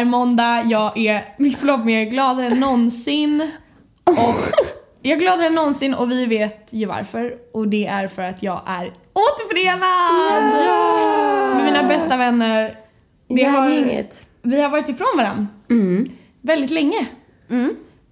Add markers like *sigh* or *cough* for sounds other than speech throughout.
är måndag, jag är, förlåt men jag är gladare än någonsin. Och jag är gladare än någonsin och vi vet ju varför. Och det är för att jag är återförenad! Med mina bästa vänner. Det har, Gänget. vi har varit ifrån varandra Mm. väldigt länge.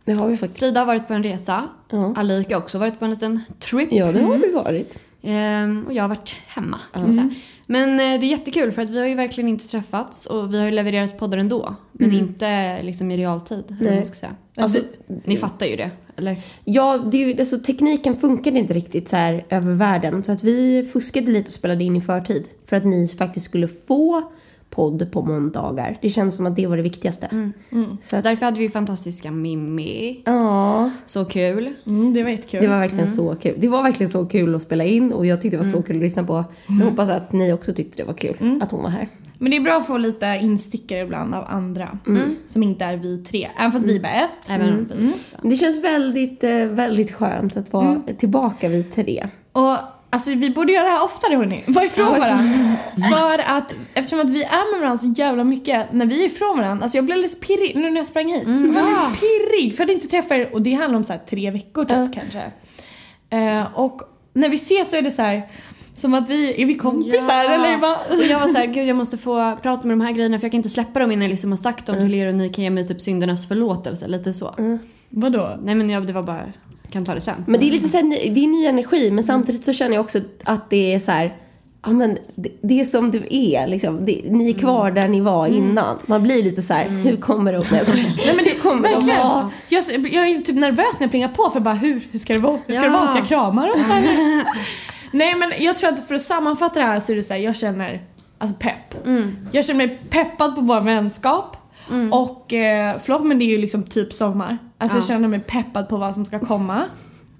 Det har vi faktiskt. Frida har varit på en resa. Ja. Alika har också varit på en liten trip. Ja, det har vi varit. Ehm, och jag har varit hemma kan man säga. Men eh, det är jättekul för att vi har ju verkligen inte träffats och vi har ju levererat poddar ändå. Men inte liksom i realtid. Nej. ska säga. Alltså, Ni fattar ju det, eller? ja, det är ju, alltså, tekniken funkade inte riktigt så här över världen. Så att vi fuskade lite och spelade in i förtid. För att ni faktiskt skulle få podd på måndagar. Det känns som att det var det viktigaste. Så att, Därför hade vi fantastiska Mimmi. ja, Så kul. Mm, det var jättekul. det var verkligen så kul. Det var verkligen så kul att spela in och jag tyckte det var så kul att lyssna på. Jag hoppas att ni också tyckte det var kul att hon var här. Men det är bra att få lite instickare ibland av andra. Som inte är vi tre. Även fast vi är bäst. Även vi Det känns väldigt, eh, väldigt skönt att vara tillbaka vid tre. Och alltså vi borde göra det här oftare hörni. Vara ifrån varandra. *laughs* För att eftersom att vi är med varandra så jävla mycket när vi är ifrån varandra. Alltså jag blev lite pirrig nu när jag sprang hit. Jag blev lite pirrig för att inte träffa er. Och det handlar om så här tre veckor typ kanske. Eh, och när vi ses så är det så här som att vi, är vi kompisar eller? Bara, Och jag var så här, gud jag måste få prata med de här grejerna för jag kan inte släppa dem innan jag liksom har sagt dem till er och ni kan ge mig typ syndernas förlåtelse. Lite så. vadå? Nej men jag, det var bara, kan ta det sen. Men det är lite så här, det är ny energi men samtidigt så känner jag också att det är så här, ja men det, det är som du är liksom. Det, ni är kvar där ni var innan. Man blir lite så här, hur kommer det att... Nej, men det kommer de verkligen. vara? Jag, jag är typ nervös när jag plingar på för bara hur, hur ska det vara? Hur ska det Ja. vara? Ska jag krama dem? *laughs* Nej men jag tror att för att sammanfatta det här så är det så här, jag känner alltså pepp. Jag känner mig peppad på vår vänskap. Och eh, förlåt men det är ju liksom typ sommar. Alltså jag Ja. känner mig peppad på vad som ska komma.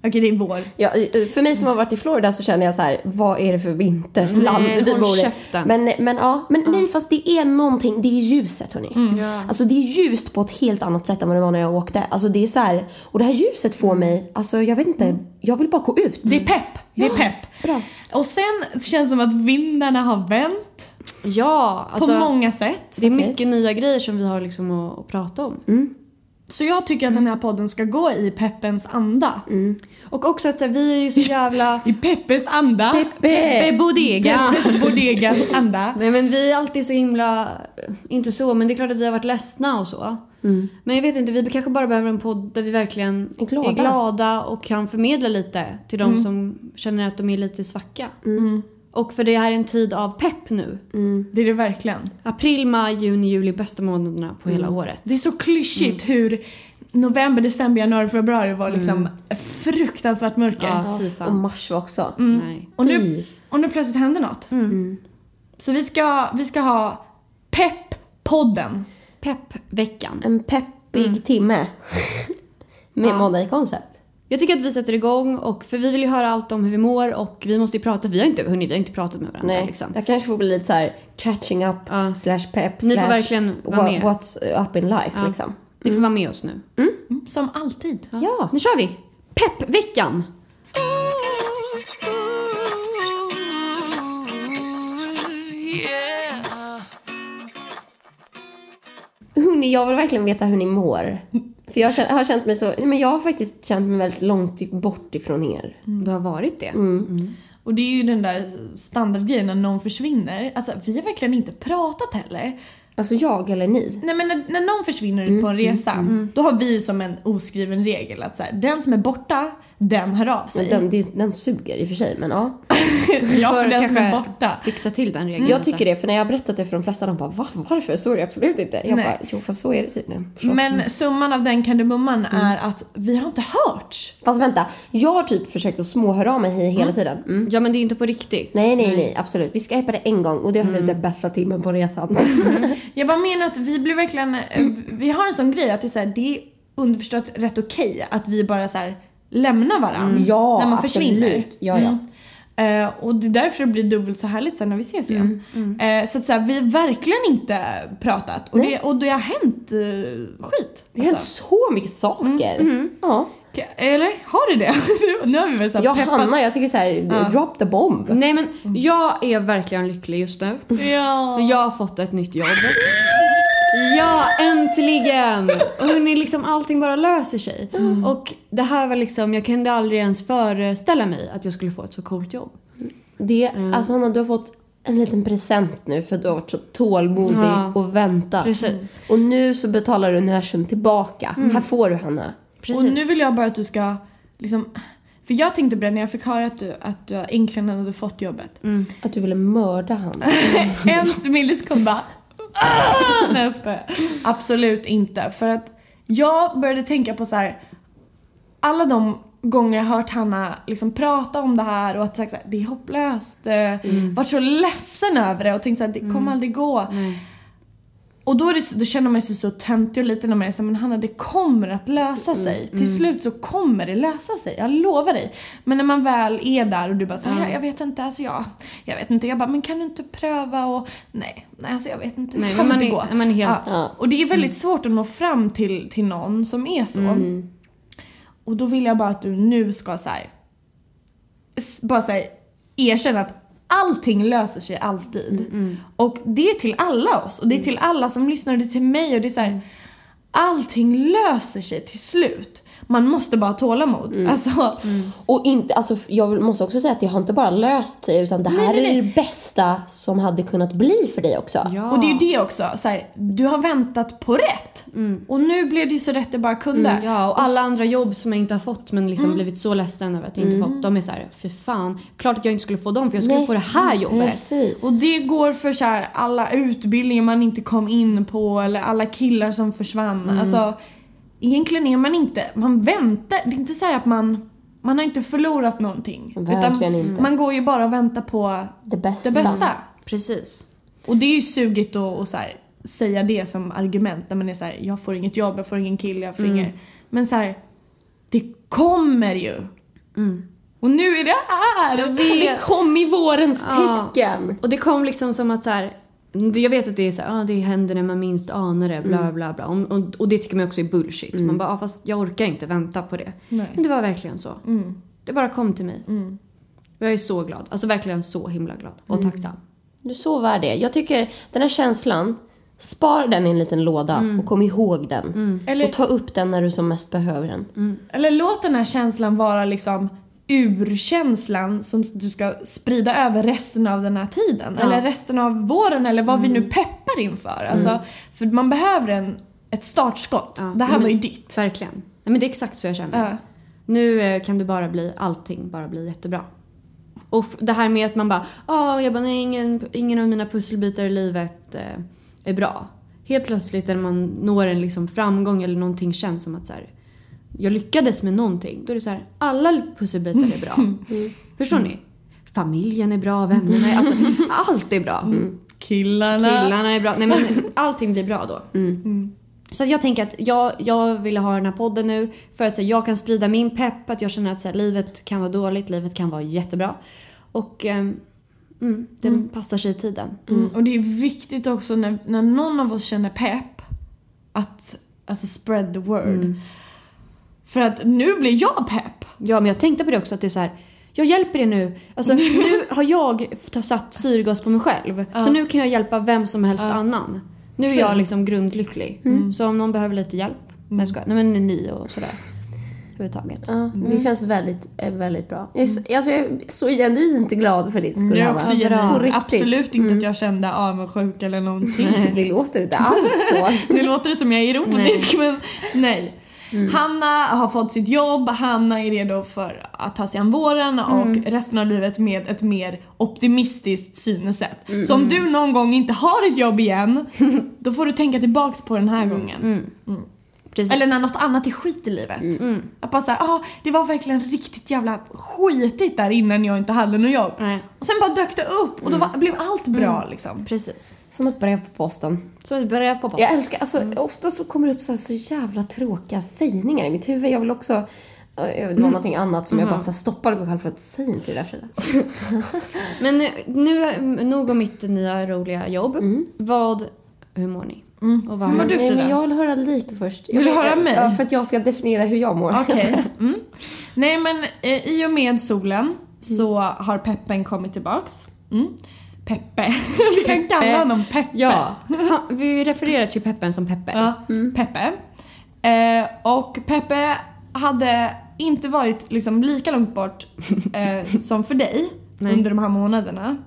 Okej det är vår. Ja, för mig som har varit i Florida så känner jag så här, vad är det för vinterland Nej, vi bor i? käften. Men, men ja, men nej fast det är någonting, det är ljuset hörni. Ja. Alltså det är ljust på ett helt annat sätt än vad det var när jag åkte. Alltså det är så här, och det här ljuset får mig, alltså jag vet inte, jag vill bara gå ut. Det är pepp. Det är pepp. Bra. Och sen känns det som att vindarna har vänt Ja, på alltså många sätt. det är mycket nya grejer som vi har liksom att, att prata om. Så jag tycker att den här podden ska gå i peppens anda. Och också att så här, vi är ju så jävla... *laughs* I Peppes anda. Peppe Bodega! Peppes bodegas *laughs* anda. Nej men vi är alltid så himla, inte så, men det är klart att vi har varit ledsna och så. Men jag vet inte, vi kanske bara behöver en podd där vi verkligen Är glada. är glada och kan förmedla lite till de som känner att de är lite svacka. Och för det här är en tid av pepp nu. Det är det verkligen. April, maj, juni, juli, bästa månaderna på hela året. Det är så klyschigt hur november, december, januari, februari var liksom fruktansvärt mörker. Ja, fy Och fan. mars var också. Nej. Och, nu, och nu plötsligt hände något. Så vi ska, vi ska ha Pepp-podden. Peppveckan. En peppig timme. *laughs* Med måndag i koncept. Jag tycker att vi sätter igång och för vi vill ju höra allt om hur vi mår och vi måste ju prata, vi har inte, hörni, vi har inte pratat med varandra Nej, liksom. jag kanske får bli lite så här catching up Ja. slash pep Ni får slash verkligen vara med. what's up in life Ja. liksom. Ni får vara med oss nu. Som alltid. Ja. Nu kör vi! Peppveckan! Hörni, jag vill verkligen veta hur ni mår. För jag har känt mig så, men jag har faktiskt känt mig väldigt långt bort ifrån er. Du har varit det. Och det är ju den där standardgrejen när någon försvinner. Alltså vi har verkligen inte pratat heller. Alltså jag eller ni. Nej men när, när någon försvinner på en resa, då har vi som en oskriven regel att så här, den som är borta, den hör av Men sig. den, det- den suger i och för sig, men ja. *laughs* ja, för den som är kanske borta. Fixa till den regeln. Jag tycker det, för när jag har berättat det för de flesta, de bara Va? Varför? Så är det absolut inte. Jag Nej. bara, jo fast så är det tydligen. förstås. Men summan av den kardemumman är att vi har inte hörts. Fast vänta, jag har typ försökt att småhöra av mig he- hela tiden. Mm. Ja men det är ju inte på riktigt. Nej, nej, nej, absolut. Vi skypade en gång och det var typ den bästa timmen på resan. *laughs* Jag bara menar att vi blir verkligen, eh, vi har en sån grej att det är, så här, det är underförstått rätt okej att vi bara så här lämnar varandra Ja, när man absolut. försvinner. Ja, ja. Eh, och det är därför det blir dubbelt så härligt sen när vi ses igen. Eh, så att så här, vi har verkligen inte pratat och, det, och det har hänt eh, skit. Det har hänt alltså. så mycket saker. Ja. Okej, Eller har det det? *laughs* nu har vi väl så och peppat. Hanna, jag tycker såhär, drop the bomb. Nej men jag är verkligen lycklig just nu. Ja. För jag har fått ett nytt jobb. *laughs* Ja, äntligen! Och hörni, liksom allting bara löser sig. Och det här var liksom, jag kunde aldrig ens föreställa mig att jag skulle få ett så coolt jobb. Det, Alltså Hanna, du har fått en liten present nu för att du har varit så tålmodig Ja. och väntat. Precis. Och nu så betalar universum tillbaka. Här får du Hanna. Precis. Och nu vill jag bara att du ska liksom... För jag tänkte på det när jag fick höra att du, att du äntligen hade fått jobbet. Att du ville mörda Hanna. *laughs* en millisekund bara... Ah! Nej jag skojar. Absolut inte. För att jag började tänka på så här. Alla de gånger jag hört Hanna liksom prata om det här och att sagt så här, det är hopplöst. Mm. Varit så ledsen över det och tänkt här, det kommer aldrig gå. Och då, det, då känner man sig så töntig och liten när man är så men Hanna det kommer att lösa sig. Till slut så kommer det lösa sig, jag lovar dig. Men när man väl är där och du bara såhär, jag, jag vet inte, alltså jag, jag vet inte. Jag bara, men kan du inte pröva och nej, nej alltså jag vet inte. Nej, det kommer man inte är- gå. man är helt- Ja. Och det är väldigt svårt att nå fram till, till någon som är så. Och då vill jag bara att du nu ska så här, s- bara så här, erkänna att allting löser sig alltid. Och det är till alla oss. Och det är till alla som lyssnar. Och det är till mig. Och det är så här, allting löser sig till slut. Man måste bara ha tålamod. Alltså, Och inte, alltså, jag måste också säga att det har inte bara löst sig utan det här Nej, nej, är det bästa som hade kunnat bli för dig också. Ja. Och det är ju det också, så här, du har väntat på rätt. Och nu blev det ju så rätt det bara kunde. Mm, Ja, och alla andra jobb som jag inte har fått men liksom blivit så ledsen över att jag inte fått. De är så här, för fan. Klart att jag inte skulle få dem för jag skulle Nej. få det här jobbet. Precis. Och det går för så här, alla utbildningar man inte kom in på eller alla killar som försvann. Alltså, egentligen är man inte, man väntar, det är inte så här att man, man har inte förlorat någonting. Verkligen inte. Man går ju bara och väntar på det bästa. det bästa. Precis. Och det är ju sugigt att att så här, säga det som argument när man är så här, jag får inget jobb, jag får ingen kille, jag får inget. Men så här, det kommer ju. Och nu är det här! Jag det kom i vårens Ja. tecken. Och det kom liksom som att så här, jag vet att det är så här, ah, det händer när man minst anar det, bla bla bla. Och, och, och det tycker man också är bullshit. Man bara, ah, fast jag orkar inte vänta på det. Nej. Men det var verkligen så. Det bara kom till mig. Och jag är så glad. Alltså verkligen så himla glad och tacksam. Du är så värd det. Jag tycker den här känslan, spara den i en liten låda och kom ihåg den. Eller- Och ta upp den när du som mest behöver den. Eller låt den här känslan vara liksom urkänslan som du ska sprida över resten av den här tiden. Eller resten av våren eller vad vi nu peppar inför. Alltså, För man behöver en, ett startskott. Ja, det här men- var ju ditt. Verkligen. Nej, men det är exakt så jag känner. Ja. Nu eh, kan det bara bli, allting bara bli jättebra. Och det här med att man bara, ah, jag bara, nej, ingen, ingen av mina pusselbitar i livet eh, är bra. Helt plötsligt när man når en liksom framgång eller någonting känns som att så här, jag lyckades med någonting. Då är det så här, alla pusselbitar är bra. Förstår ni? Familjen är bra, vännerna är, alltså allt är bra. Killarna. Killarna är bra. Nej men allting blir bra då. Så att jag tänker att jag, jag ville ha den här podden nu för att så, här, jag kan sprida min pepp, att jag känner att så, här, livet kan vara dåligt, livet kan vara jättebra. Och ehm, mm, den passar sig i tiden. Mm. Och det är viktigt också när, när någon av oss känner pepp att alltså spread the word. För att nu blir jag pepp. Ja men jag tänkte på det också att det är så här. Jag hjälper er nu. Alltså nu har jag satt syrgas på mig själv. Så nu kan jag hjälpa vem som helst annan. Nu är jag liksom grundlycklig. Så om någon behöver lite hjälp. Nej, jag skojar. Nej men ni och sådär. Överhuvudtaget. Ja, det känns väldigt, eh, väldigt bra. Jag är, så, alltså, jag är så genuint glad för din skull, Jag är också genuint. Absolut inte att jag kände avundsjuk eller någonting. Det låter inte alls så. *laughs* Nu låter det som jag är ironisk men nej. Hanna har fått sitt jobb, Hanna är redo för att ta sig an våren och resten av livet med ett mer optimistiskt synsätt. Så om du någon gång inte har ett jobb igen, *laughs* då får du tänka tillbaks på den här gången. Precis. Eller när något annat är skit i livet. Att bara såhär, ah, det var verkligen riktigt jävla skitigt där innan jag inte hade något jobb. Nej. Och sen bara dök det upp och då var, blev allt bra liksom. Precis. Som ett brev på posten. Så vi börjar på posten. Jag älskar, alltså ofta så kommer det upp så, här, så jävla tråkiga sägningar i mitt huvud. Jag vill också, eh, det var någonting annat som jag bara så stoppade mig själv för att säga inte det där Frida. *laughs* Men eh, nu, mm, nog om mitt nya roliga jobb. Vad, hur mår ni? Och vad mår du, Nej, men Frida? jag vill höra lite först. Vill du höra mig? Ja, för att jag ska definiera hur jag mår. Okej. *laughs* Mm. Nej men eh, i och med solen så har peppen kommit tillbaks. Mm. Peppe. *laughs* Vi kan kalla honom Peppe. Ja, *laughs* han, vi refererar till Peppen som Peppe. Ja, Peppe. Eh, och Peppe hade inte varit liksom lika långt bort eh, som för dig Nej. under de här månaderna.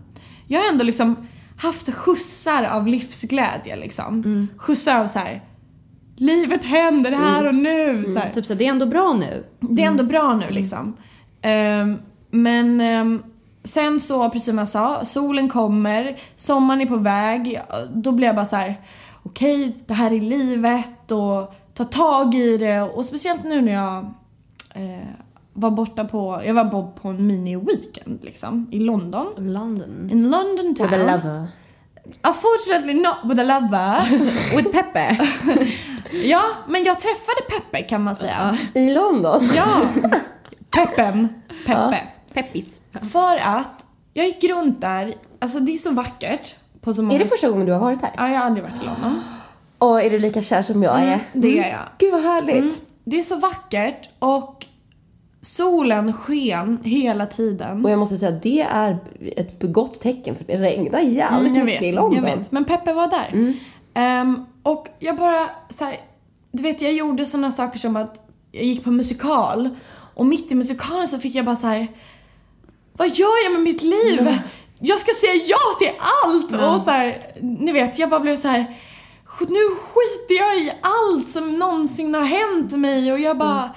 Jag har ändå liksom haft skjutsar av livsglädje liksom. Skjutsar av så här. livet händer här och nu. Så här. Typ så, det är ändå bra nu. Det är ändå bra nu liksom. Ehm, men ehm, sen så, precis som jag sa, solen kommer, sommaren är på väg. Då blir jag bara så här: okej, det här är livet och ta tag i det. Och speciellt nu när jag eh, var borta på, jag var bo- på en mini-weekend liksom i London. London. In London town. With a lover. Unfortunately not with a lover. *laughs* With Peppe. *laughs* ja, men jag träffade Peppe kan man säga. I London? Ja! Peppen. Peppe. Peppis. För att jag gick runt där, alltså det är så vackert. På så många Är det första gången du har varit här? Ja, jag har aldrig varit i London. Och är du lika kär som jag är? Det är jag. Gud vad härligt. Mm. Det är så vackert och solen sken hela tiden. Och jag måste säga att det är ett gott tecken för det regnar jävligt Mm, mycket vet, i London. jag vet. Men Peppe var där. Ehm, och jag bara så här, du vet jag gjorde såna saker som att jag gick på musikal och mitt i musikalen så fick jag bara så här. vad gör jag med mitt liv? Jag ska säga ja till allt! Och så här, ni vet, jag bara blev så här. nu skiter jag i allt som någonsin har hänt mig och jag bara,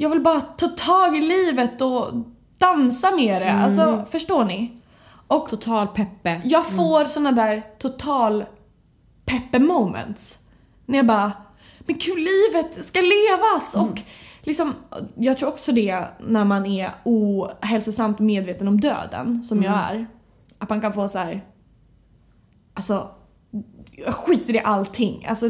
jag vill bara ta tag i livet och dansa med det. Alltså, förstår ni? Och Total Peppe. jag får såna där total peppe moments. När jag bara, men gud livet ska levas och liksom, jag tror också det när man är ohälsosamt medveten om döden, som jag är. Att man kan få så här. alltså, jag skiter i allting. Alltså,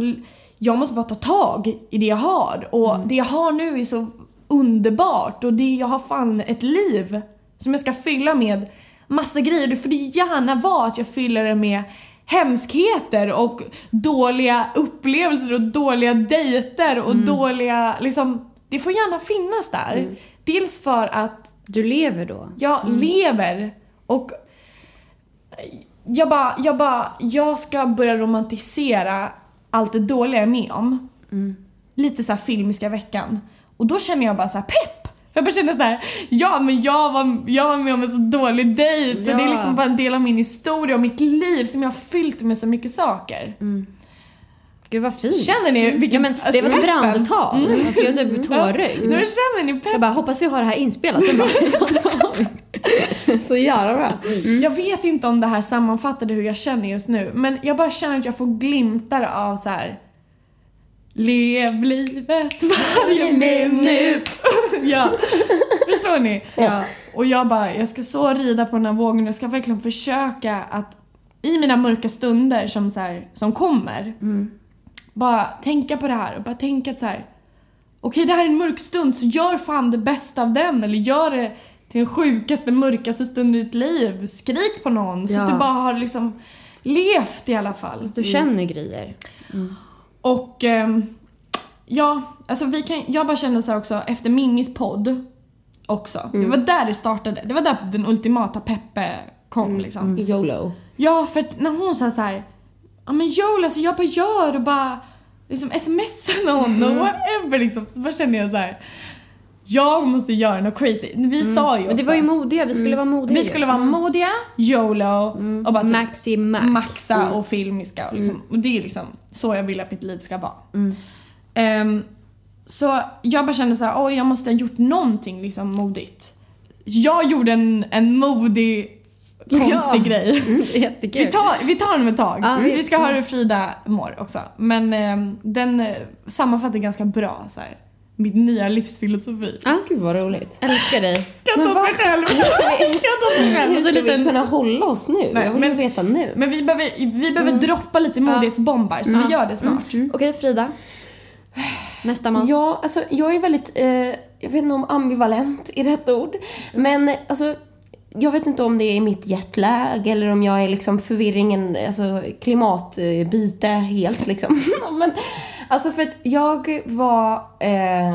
jag måste bara ta tag i det jag har och det jag har nu är så underbart och det jag har fan ett liv som jag ska fylla med massa grejer. Det får det gärna vara att jag fyller det med hemskheter och dåliga upplevelser och dåliga dejter och dåliga liksom det får gärna finnas där. Dels för att Du lever då? jag lever och jag bara, jag bara, jag ska börja romantisera allt det dåliga jag är med om. Lite så här filmiska veckan. Och då känner jag bara så här pepp! För jag bara känner så här, ja men jag var, jag var med om en så dålig dejt och det är Ja. liksom bara en del av min historia och mitt liv som jag har fyllt med så mycket saker. Gud vad fint. Känner ni vilken Ja men det alltså, var ett peppen? brandtal. Alltså jag är typ *laughs* tårögd. Nu känner ni pepp? Jag bara hoppas vi har det här inspelat. Sen bara, *laughs* Så jävla bra. Jag vet inte om det här sammanfattade hur jag känner just nu, men jag bara känner att jag får glimtar av så här. Lev livet varje minut. *laughs* ja, förstår ni? Ja. Och jag bara, jag ska så rida på den här vågen. Jag ska verkligen försöka att i mina mörka stunder som, så här, som kommer, bara tänka på det här och bara tänka att så här. Okej, det här är en mörk stund, så gör fan det bästa av den. Eller gör det till den sjukaste, mörkaste stunden i ditt liv. Skrik på någon så Ja. att du bara har liksom levt i alla fall. du känner grejer. Och ehm, ja, alltså vi kan, jag bara känner så här också efter Mimmis podd också. Det var där det startade. Det var där den ultimata Peppe kom liksom. YOLO. Ja, för att när hon sa så här, ja men Joel alltså jag bara gör och bara liksom smsar någon och whatever liksom. Så bara kände jag så här. Jag måste göra något crazy. Vi sa ju också. Men det var ju modiga, vi skulle vara modiga vi skulle vara modiga, YOLO och bara typ Maxi Max. maxa och filmiska. Och, liksom. och det är liksom så jag vill att mitt liv ska vara. Ehm, så jag bara kände så här, oj jag måste ha gjort någonting liksom modigt. Jag gjorde en, en modig, *laughs* konstig grej. *laughs* Det är jättekul. Vi tar, vi tar den ett tag. Ja, vi- ska höra hur Frida mår också. Men ehm, den eh, sammanfattar ganska bra så här, min nya livsfilosofi. Ja. Gud vad roligt. Älskar dig. Ska jag ta åt mig själv? Ska jag ta åt mig själv? Hur ska vi kunna hålla oss nu? Nej, jag vill men- veta nu. Men vi behöver, vi behöver droppa lite modighetsbombar så vi gör det snart. Okej Frida. Nästa man. Ja, alltså jag är väldigt, eh, jag vet inte om ambivalent är rätt ord. Men alltså, jag vet inte om det är mitt jetlag eller om jag är liksom förvirringen, alltså klimatbyte helt liksom. *laughs* Men alltså för att jag var, eh,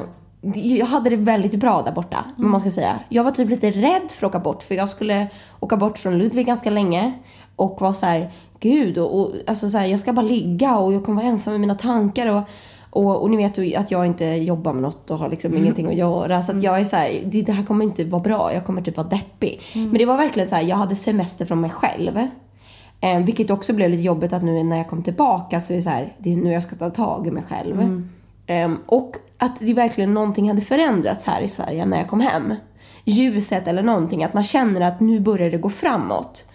jag hade det väldigt bra där borta, om man ska säga. Jag var typ lite rädd för att åka bort, för jag skulle åka bort från Ludvig ganska länge. och var så här, gud, och, och alltså så här, jag ska bara ligga och jag kommer vara ensam med mina tankar och och, och ni vet ju att jag inte jobbar med något och har liksom ingenting att göra. Så att jag är så här, det, det här kommer inte vara bra. Jag kommer typ vara deppig. Men det var verkligen så här, jag hade semester från mig själv. Eh, vilket också blev lite jobbigt att nu när jag kom tillbaka så är det så här, det är nu jag ska ta tag i mig själv. Eh, och att det verkligen någonting hade förändrats här i Sverige när jag kom hem. Ljuset eller någonting, att man känner att nu börjar det gå framåt.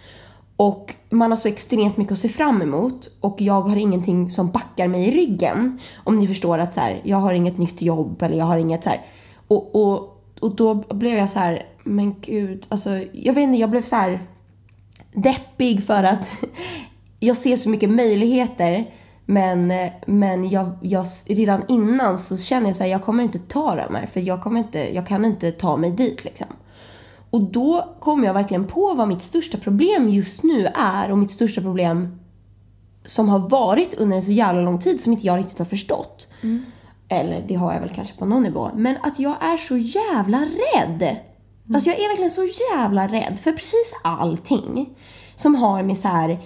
Och man har så extremt mycket att se fram emot och jag har ingenting som backar mig i ryggen. Om ni förstår att så här, jag har inget nytt jobb eller jag har inget så här. Och, och, och då blev jag så här, men gud, alltså jag vet inte, jag blev så här deppig för att *laughs* jag ser så mycket möjligheter men, men jag, jag, redan innan så känner jag så här, jag kommer inte ta de här för jag, kommer inte, jag kan inte ta mig dit liksom. Och då kom jag verkligen på vad mitt största problem just nu är och mitt största problem som har varit under en så jävla lång tid som inte jag riktigt har förstått. Eller det har jag väl kanske på någon nivå. Men att jag är så jävla rädd. Alltså jag är verkligen så jävla rädd för precis allting. Som har med så här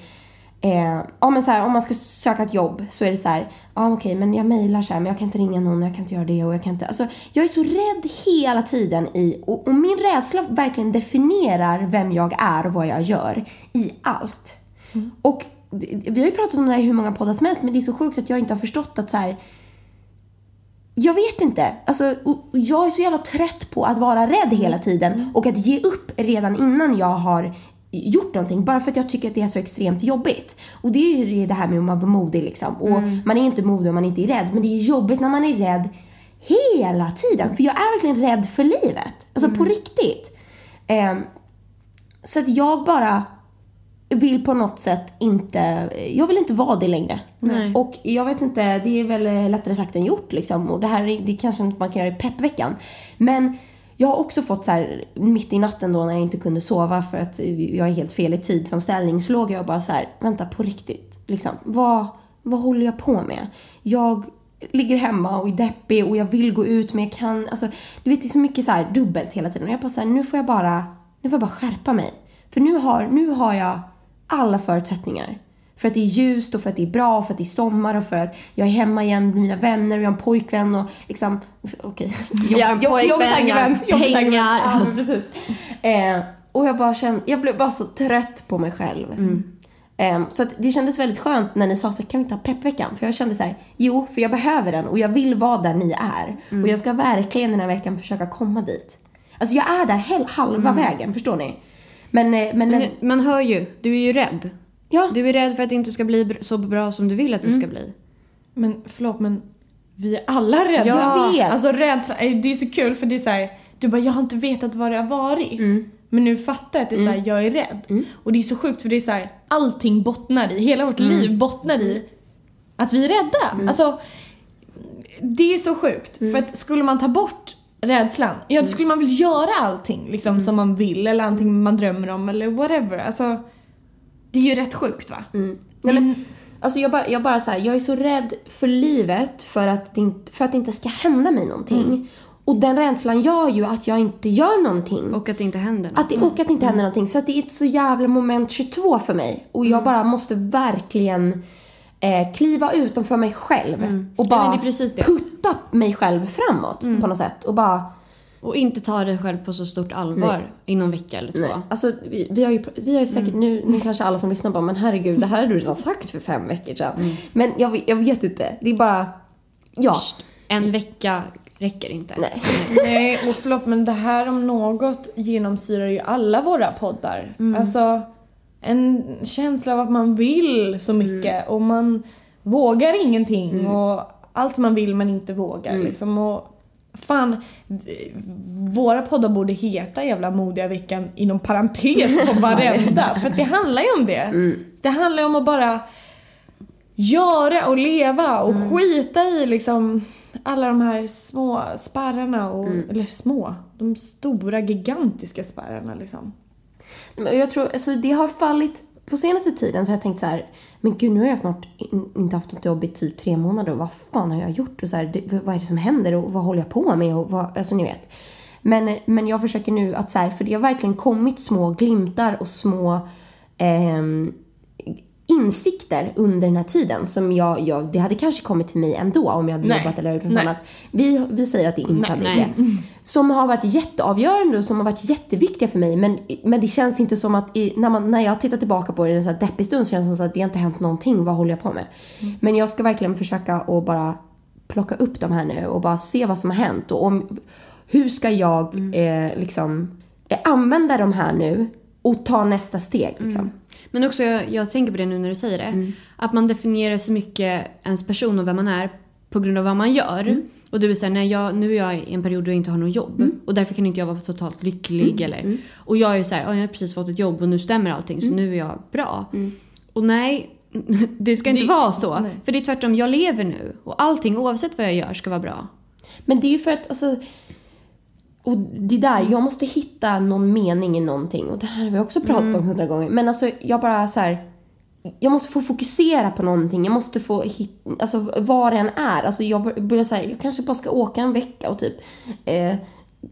Eh, ja, men så här, om man ska söka ett jobb så är det så här, ja okej men jag mejlar så här, men jag kan inte ringa någon, jag kan inte göra det och jag kan inte, alltså jag är så rädd hela tiden i, och, och min rädsla verkligen definierar vem jag är och vad jag gör i allt. Och det- vi har ju pratat om det här i hur många poddar som helst men det är så sjukt att jag inte har förstått att så här, jag vet inte. Alltså, jag är så jävla trött på att vara rädd hela tiden och att ge upp redan innan jag har gjort någonting bara för att jag tycker att det är så extremt jobbigt. Och det är ju det här med att man vara modig liksom. Och man är inte modig om man inte är rädd men det är jobbigt när man är rädd hela tiden. För jag är verkligen rädd för livet. Alltså på riktigt. Ehm, så att jag bara vill på något sätt inte, jag vill inte vara det längre. Nej. Och jag vet inte, det är väl lättare sagt än gjort liksom. Och det här är- det kanske inte man kan göra i peppveckan. Men jag har också fått så här mitt i natten då när jag inte kunde sova för att jag är helt fel i tidsomställning så låg jag och bara så här, vänta på riktigt. Liksom, vad, vad håller jag på med? Jag ligger hemma och är deppig och jag vill gå ut men jag kan, alltså du vet det är så mycket så här dubbelt hela tiden. Och jag bara så här, nu får jag bara, nu får jag bara skärpa mig. För nu har, nu har jag alla förutsättningar. För att det är ljust och för att det är bra, för att det är sommar och för att jag är hemma igen med mina vänner och jag har en pojkvän och liksom... Okej. *laughs* Jag har en pojkvän, jag har pengar. Ja, men precis. Eh, och jag bara kände, jag blev bara så trött på mig själv. Eh, så att det kändes väldigt skönt när ni sa så kan vi inte ha peppveckan? För jag kände så här, jo, för jag behöver den och jag vill vara där ni är. Och jag ska verkligen den här veckan försöka komma dit. Alltså jag är där halva vägen, förstår ni? Men, eh, men, Men man hör ju, du är ju rädd. ja. Du är rädd för att det inte ska bli så bra som du vill att det ska bli. Men förlåt men vi är alla rädda. Jag vet. Alltså rädsla, eh, det är så kul för det är så här, du bara jag har inte vetat vad det har varit. Mm. Men nu fattar jag att det är så här, jag är rädd. Och det är så sjukt för det är så här, allting bottnar i, hela vårt Mm. liv bottnar i att vi är rädda. Alltså, det är så sjukt. Mm. För att skulle man ta bort rädslan, ja då skulle man väl göra allting liksom Mm. som man vill eller allting man drömmer om eller whatever. Alltså, det är ju rätt sjukt va? Nej, men, alltså jag bara, jag bara så här, jag är så rädd för livet för att det inte, för att det inte ska hända mig någonting. Och den rädslan gör ju att jag inte gör någonting. Och att det inte händer något. Att det, och att det inte händer någonting. Så att det är ett så jävla moment 22 för mig. Och jag bara måste verkligen eh, kliva utanför mig själv. Och Ja, bara men det är precis det. putta mig själv framåt på något sätt. Och bara... Och inte ta dig själv på så stort allvar i någon vecka eller två. Nej. Alltså, vi, vi har ju, vi har ju säkert, nu, nu kanske alla som lyssnar bara, men herregud, det här har du redan sagt för fem veckor sedan. Men jag, vet- jag vet inte. Det är bara... Ja. En vecka räcker inte. Nej. *laughs* Nej, och förlåt men det här om något genomsyrar ju alla våra poddar. Alltså, en känsla av att man vill så mycket och man vågar ingenting och allt man vill men inte vågar liksom. Och fan, våra poddar borde heta jävla modiga veckan inom parentes på *laughs* varenda. för att det handlar ju om det. Det handlar ju om att bara göra och leva och skita i liksom alla de här små spärrarna och, eller små, de stora gigantiska spärrarna liksom. Jag tror, alltså det har fallit, på senaste tiden så har jag tänkt så här, men gud nu har jag snart in, inte haft något jobb i typ tre månader och vad fan har jag gjort och så här, det, vad är det som händer och vad håller jag på med och vad, alltså ni vet. Men, men jag försöker nu att så här, för det har verkligen kommit små glimtar och små eh, insikter under den här tiden som jag, jag, det hade kanske kommit till mig ändå om jag hade Nej. jobbat eller gjort något Nej. annat. Vi, vi säger att det inte Nej, hade nej. det. Som har varit jätteavgörande och som har varit jätteviktiga för mig men, men det känns inte som att i, när, man, när jag tittar tillbaka på det i en sån här deppig stund så känns det som att det inte hänt någonting. Vad håller jag på med? Men jag ska verkligen försöka att bara plocka upp de här nu och bara se vad som har hänt och om, hur ska jag eh, liksom eh, använda de här nu och ta nästa steg liksom. Men också, jag, jag tänker på det nu när du säger det. Att man definierar så mycket ens person och vem man är på grund av vad man gör. Och du är såhär, nej jag, nu är jag i en period då jag inte har något jobb. Och därför kan inte jag vara totalt lycklig. Eller, och jag är såhär, "Ja, jag har precis fått ett jobb och nu stämmer allting så nu är jag bra. Och nej, *laughs* det ska inte Det- vara så. nej. För det är tvärtom, jag lever nu. Och allting oavsett vad jag gör ska vara bra. Men det är ju för att alltså och det där, jag måste hitta någon mening i någonting och det här har vi också pratat om hundra gånger. Men alltså jag bara så här. Jag måste få fokusera på någonting. Jag måste få hitta, alltså vad det än är. Alltså jag bör- börjar säga, jag kanske bara ska åka en vecka och typ eh,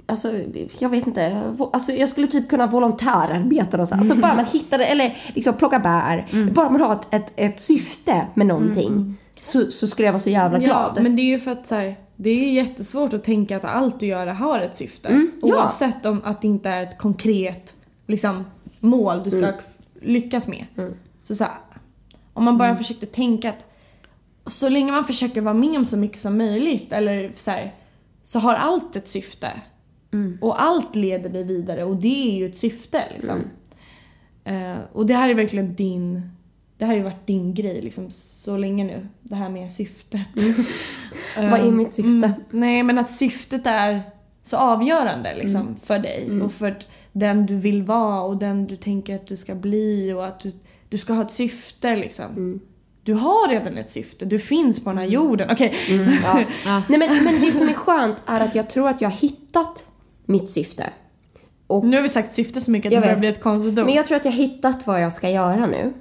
Alltså, jag vet inte. Alltså, jag skulle typ kunna volontärarbeta och så. Alltså, bara man hittar det, eller liksom plocka bär. Bara man har ett, ett, ett syfte med någonting. Så, så skulle jag vara så jävla glad. Ja, men det är ju för att så här, det är jättesvårt att tänka att allt du gör har ett syfte. Mm, ja. Oavsett om att det inte är ett konkret liksom, mål du ska Mm. lyckas med. Så, så här, om man bara Mm. försökte tänka att så länge man försöker vara med om så mycket som möjligt eller så här, så har allt ett syfte. Mm. Och allt leder dig vidare och det är ju ett syfte liksom. Mm. Eh, och det här är verkligen din, det här har ju varit din grej liksom så länge nu. Det här med syftet. *laughs* Vad är mitt syfte? Mm, nej men att syftet är så avgörande liksom Mm. för dig och för den du vill vara och den du tänker att du ska bli och att du, du ska ha ett syfte liksom. Mm. Du har redan ett syfte, du finns på den här jorden. Okej. Ja. Ja. *laughs* Nej, men, men det som är skönt är att jag tror att jag har hittat mitt syfte. Och, Nu har vi sagt syfte så mycket att det börjar bli ett konstigt ord. men jag tror att jag har hittat vad jag ska göra nu.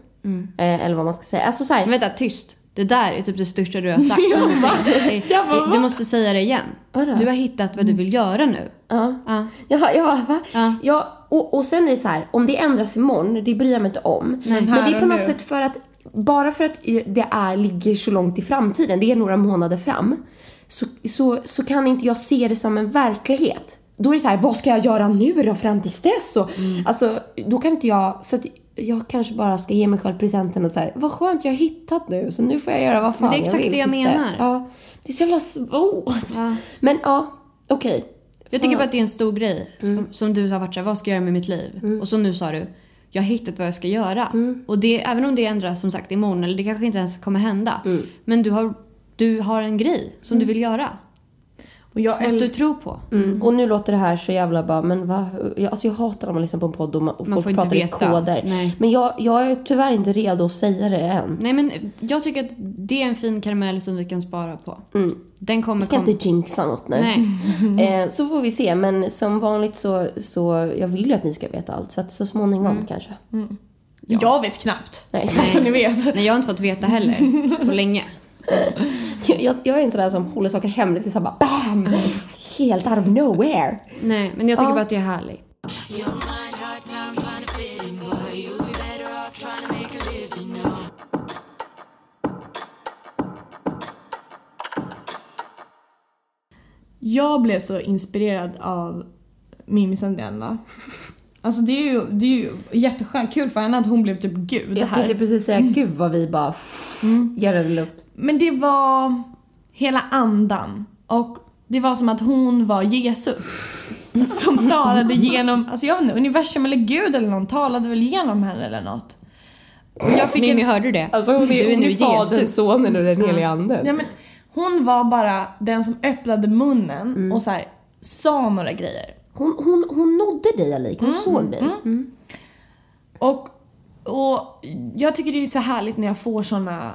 Eh, eller vad man ska säga. Alltså så här, Men vänta, tyst. Det där är typ det största du har sagt *laughs* någonsin. *laughs* Jag bara, Du måste säga det igen. Vadå? Du har hittat vad du vill göra nu. Ja. Ja. Ja, ja, va? Ja. ja och, och sen är det så här, om det ändras imorgon, det bryr jag mig inte om. men det är på något nu. sätt för att, bara för att det är, ligger så långt i framtiden, det är några månader fram, så, så, så kan inte jag se det som en verklighet. Då är det så här, vad ska jag göra nu då fram tills dess? Och, Alltså, då kan inte jag, så att jag kanske bara ska ge mig själv presenten och så här, vad skönt jag har hittat nu, så nu får jag göra vad fan Men det är exakt vill det jag menar. Ja, det är så jävla svårt. Ja. Men ja, okej. Jag tycker bara att det är en stor grej som, som du har varit såhär, vad ska jag göra med mitt liv? Och så nu sa du, jag har hittat vad jag ska göra. Och det, även om det ändras som sagt imorgon, eller det kanske inte ens kommer hända. Men du har, du har en grej som du vill göra. Och jag Något du tror på. Mm. Och nu låter det här så jävla bara, men va? Jag, alltså jag hatar när man lyssnar på en podd och, man, och Man folk pratar i koder. Nej. Men jag, jag är tyvärr inte redo att säga det än. Nej men jag tycker att det är en fin karamell som vi kan spara på. Mm. Den kommer Jag ska komma. inte jinxa något nu. Nej. *laughs* Eh, så får vi se, men som vanligt så, så jag vill ju att ni ska veta allt. Så att så småningom Mm. kanske. Jag vet knappt. Nej. *laughs* Så ni vet. Nej jag har inte fått veta heller på länge. Jag, jag, jag är en sån där som håller saker hemligt. Det här bara BAM! Helt out of nowhere. Nej men jag tycker Ja. bara att det är härligt. Jag blev så inspirerad av Mimi Sandena. Alltså det är ju, det är ju jätteskönt, kul för henne att hon blev typ gud Jag här. tänkte precis säga, gud vad vi bara Mm. garvade luft. Men det var hela andan och det var som att hon var Jesus. Som *laughs* talade genom, alltså jag vet inte, universum eller gud eller någon talade väl genom henne eller något. Och jag fick Mimmi, en, hörde du det? Alltså hon är, du är hon nu Fadern, Jesus. Sonen och den heliga Anden. ja, men, hon var bara den som öppnade munnen Mm. och så här, sa några grejer. Hon, hon, hon nådde dig Alika, hon såg dig. Och, och jag tycker det är så härligt när jag får såna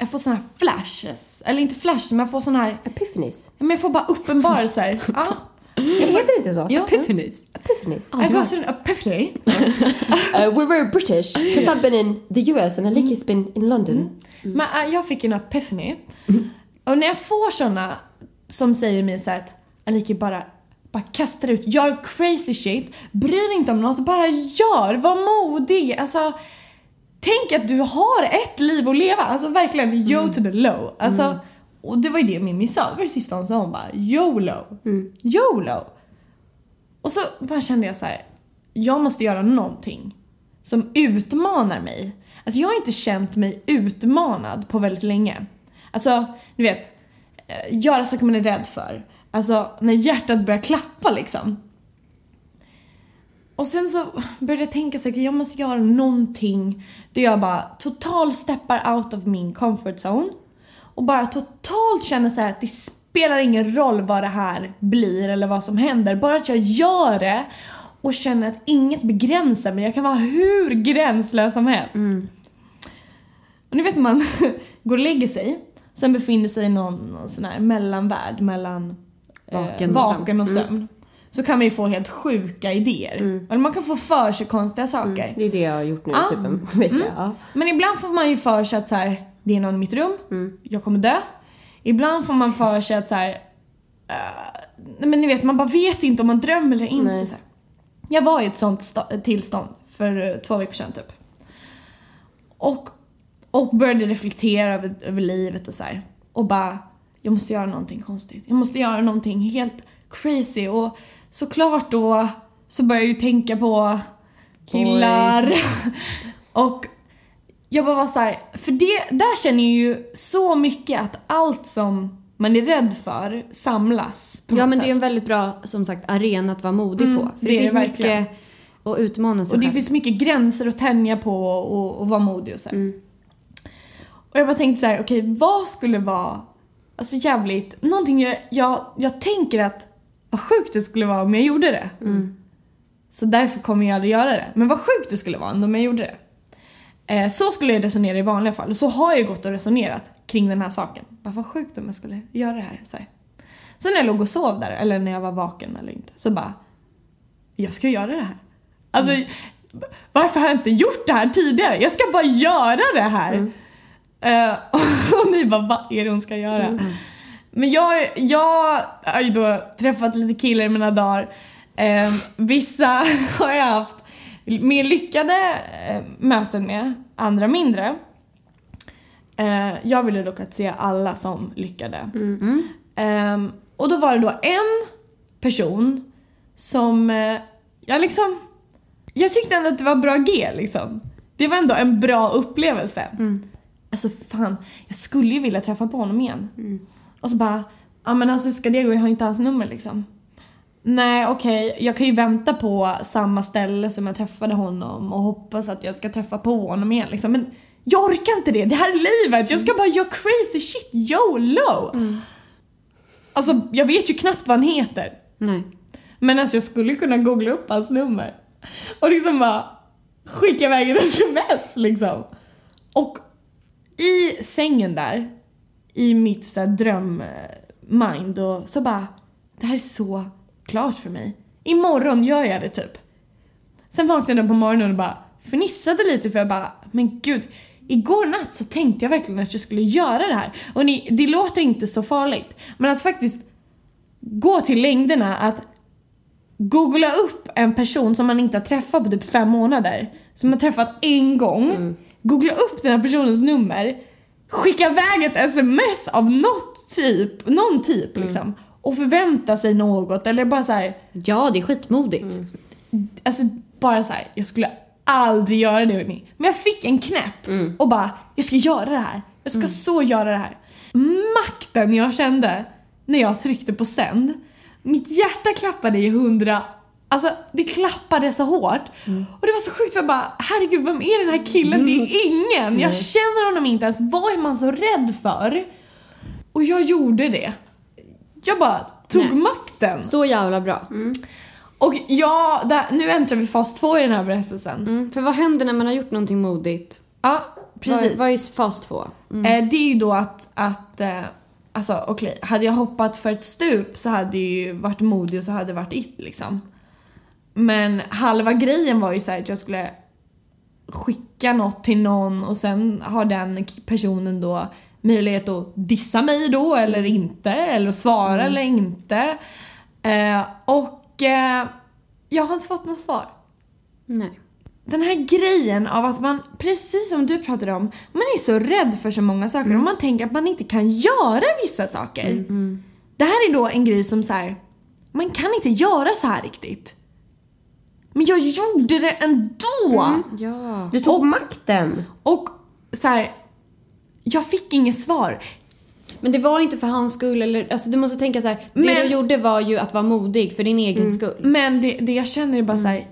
jag får såna här flashes. Eller inte flashes, men jag får såna här... Epiphanies. Men jag får bara uppenbarelser. *laughs* ja. Heter det inte så? Jo. Epiphanies. Epiphanies. I got an epiphany. *laughs* Uh, we're very British, because I've been in the US and Alika's been in London. Men äh, jag fick en epiphany. Och när jag får såna som säger mig så att Aliki bara, bara kastar ut, gör crazy shit, bry dig inte om något, bara gör, var modig. Alltså, tänk att du har ett liv att leva. Alltså verkligen yo to the low. Alltså, Och det var ju det Mimmi sa. Det var det sista hon sa. Hon bara YOLO. YOLO. Och så bara kände jag så här. Jag måste göra någonting som utmanar mig. Alltså jag har inte känt mig utmanad på väldigt länge. Alltså, du vet. eh, Göra saker man är rädd för. Alltså när hjärtat börjar klappa liksom. Och sen så började jag tänka så här, jag måste göra någonting där jag bara totalt steppar out of min comfort zone. Och bara totalt känner så här att det spelar ingen roll vad det här blir eller vad som händer. Bara att jag gör det och känner att inget begränsar mig. Jag kan vara hur gränslös som helst. Och ni vet när man *laughs* går och lägger sig, sen befinner sig i någon, någon sån här mellanvärld mellan eh, Vaken och vaken och sömn. Så kan man ju få helt sjuka idéer. Eller man kan få för sig konstiga saker. Det är det jag har gjort nu Ah. typ en *laughs* vecka. Ja. Men ibland får man ju för sig att så här, det är någon i mitt rum, jag kommer dö. Ibland får man för sig att så här, nej men ni vet, man bara vet inte om man drömmer eller inte. Nej. Så här. Jag var i ett sånt tillstånd för eh, två veckor sedan typ. Och, och började reflektera över, över livet och så här. Och bara, jag måste göra någonting konstigt. Jag måste göra någonting helt crazy. Och såklart då så började jag ju tänka på killar. *laughs* och jag bara var så här, för det, där känner jag ju så mycket att allt som man är rädd för samlas Ja men det är sätt. en väldigt bra som sagt arena att vara modig Mm, på. För det det, finns det mycket att utmana sig Och det själv. finns mycket gränser att tänja på och, och vara modig och så här. Och jag bara tänkte så här, okej vad skulle vara, alltså jävligt, någonting jag, jag, jag tänker att vad sjukt det skulle vara om jag gjorde det. Så därför kommer jag aldrig göra det. Men vad sjukt det skulle vara om jag gjorde det. Eh, så skulle jag resonera i vanliga fall. Och så har jag gått och resonerat kring den här saken. Bara vad sjukt om jag skulle göra det här. Så, här. så när jag låg och sov där, eller när jag var vaken eller inte, så bara jag ska göra det här. Alltså, varför har jag inte gjort det här tidigare? Jag ska bara göra det här. Eh, *laughs* och ni bara, vad är det hon ska göra? Men jag, jag har ju då träffat lite killar i mina dagar. Eh, vissa *laughs* har jag haft mer lyckade eh, möten med, andra mindre. Eh, jag ville dock att se alla som lyckade. Ehm, och då var det då en person som eh, jag liksom... Jag tyckte ändå att det var bra G liksom. Det var ändå en bra upplevelse. Alltså fan, jag skulle ju vilja träffa på honom igen. Och så bara, ja men alltså ska det gå? Jag har inte hans nummer liksom. Nej okej, jag kan ju vänta på samma ställe som jag träffade honom och hoppas att jag ska träffa på honom igen liksom. Men jag orkar inte det, det här är livet. Jag ska bara göra crazy shit, YOLO! Alltså jag vet ju knappt vad han heter. Nej. Men alltså jag skulle kunna googla upp hans nummer. Och liksom bara skicka iväg ett *laughs* sms liksom. Och i sängen där, i mitt så dröm-mind, och så bara, det här är så klart för mig. Imorgon gör jag det typ. Sen vaknade jag på morgonen och bara fnissade lite för jag bara, men gud. Igår natt så tänkte jag verkligen att jag skulle göra det här. Och ni, det låter inte så farligt. Men att faktiskt gå till längderna att googla upp en person som man inte har träffat på typ fem månader. Som man träffat en gång. Googla upp den här personens nummer. Skicka iväg ett sms av något typ, någon typ liksom. Och förvänta sig något eller bara så här, Ja, det är skitmodigt. alltså bara så här, jag skulle aldrig göra det hörni. Men jag fick en knäpp och bara, jag ska göra det här. Jag ska så göra det här. Makten jag kände när jag tryckte på sänd. Mitt hjärta klappade i hundra, alltså det klappade så hårt. Och det var så sjukt för jag bara, herregud vem är den här killen? Det är ingen. Jag känner honom inte ens. Vad är man så rädd för? Och jag gjorde det. Jag bara tog Nej. makten. Så jävla bra. Och ja, där, nu äntrar vi fas två i den här berättelsen. Mm. För vad händer när man har gjort någonting modigt? Ja, precis. Vad, vad är fas två? Mm. Eh, det är ju då att, att eh, alltså okej, hade jag hoppat för ett stup så hade jag ju varit modig och så hade det varit it liksom. Men halva grejen var ju så här att jag skulle skicka något till någon och sen har den personen då möjlighet att dissa mig då eller inte, eller svara eller inte. Eh, och eh, jag har inte fått något svar. Nej. den här grejen av att man, precis som du pratade om, man är så rädd för så många saker och man tänker att man inte kan göra vissa saker. Det här är då en grej som så här, man kan inte göra så här riktigt. Men jag gjorde det ändå! Ja. Du tog makten. Och så här, jag fick inget svar. Men det var inte för hans skull eller, alltså du måste tänka så här. det Men- du gjorde var ju att vara modig för din egen skull. Men det, det jag känner är bara så här.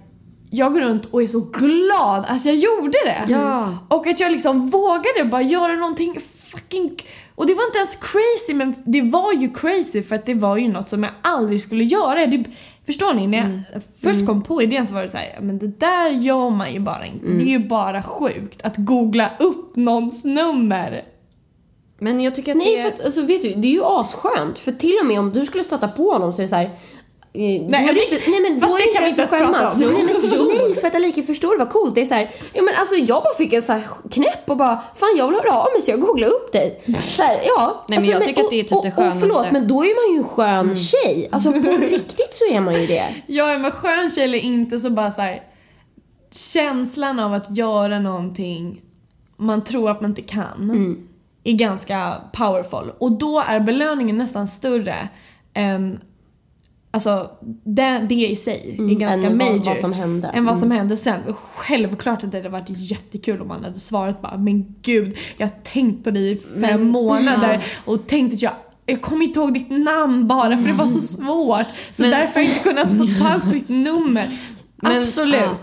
jag går runt och är så glad att jag gjorde det. Ja. Och att jag liksom vågade bara göra någonting fucking... Och det var inte ens crazy men det var ju crazy för att det var ju något som jag aldrig skulle göra. Det, förstår ni? När jag först kom på idén så var det så här, men det där gör man ju bara inte. Det är ju bara sjukt att googla upp någons nummer. Men jag tycker att Nej, det... för att, alltså, vet du, det är ju asskönt. För till och med om du skulle stöta på honom så är det så här. Eh, Nej, Nej, det inte, nej men då är inte ens att skämmas. För, nej, men, nej, för att Alika förstår vad coolt. Det är så här, ja men alltså jag bara fick en så här knäpp och bara, fan jag vill höra av mig så jag googlade upp dig. Så här, ja. men alltså, jag tycker att det är typ och, det och, och förlåt skönaste. men då är man ju en skön tjej. Alltså på *laughs* riktigt så är man ju det. Jag är med skön tjej eller inte så bara så här. Känslan av att göra någonting man tror att man inte kan är ganska powerful. Och då är belöningen nästan större än Alltså det, det i sig är ganska än major. vad som hände. Än vad som hände sen. Självklart att det hade varit jättekul om man hade svarat bara men gud, jag har tänkt på dig i fem Men- månader och tänkt att jag jag kommer inte ihåg ditt namn bara för det var så svårt. Så Men- därför har jag inte kunnat få tag på ditt nummer. Men, Absolut. ja.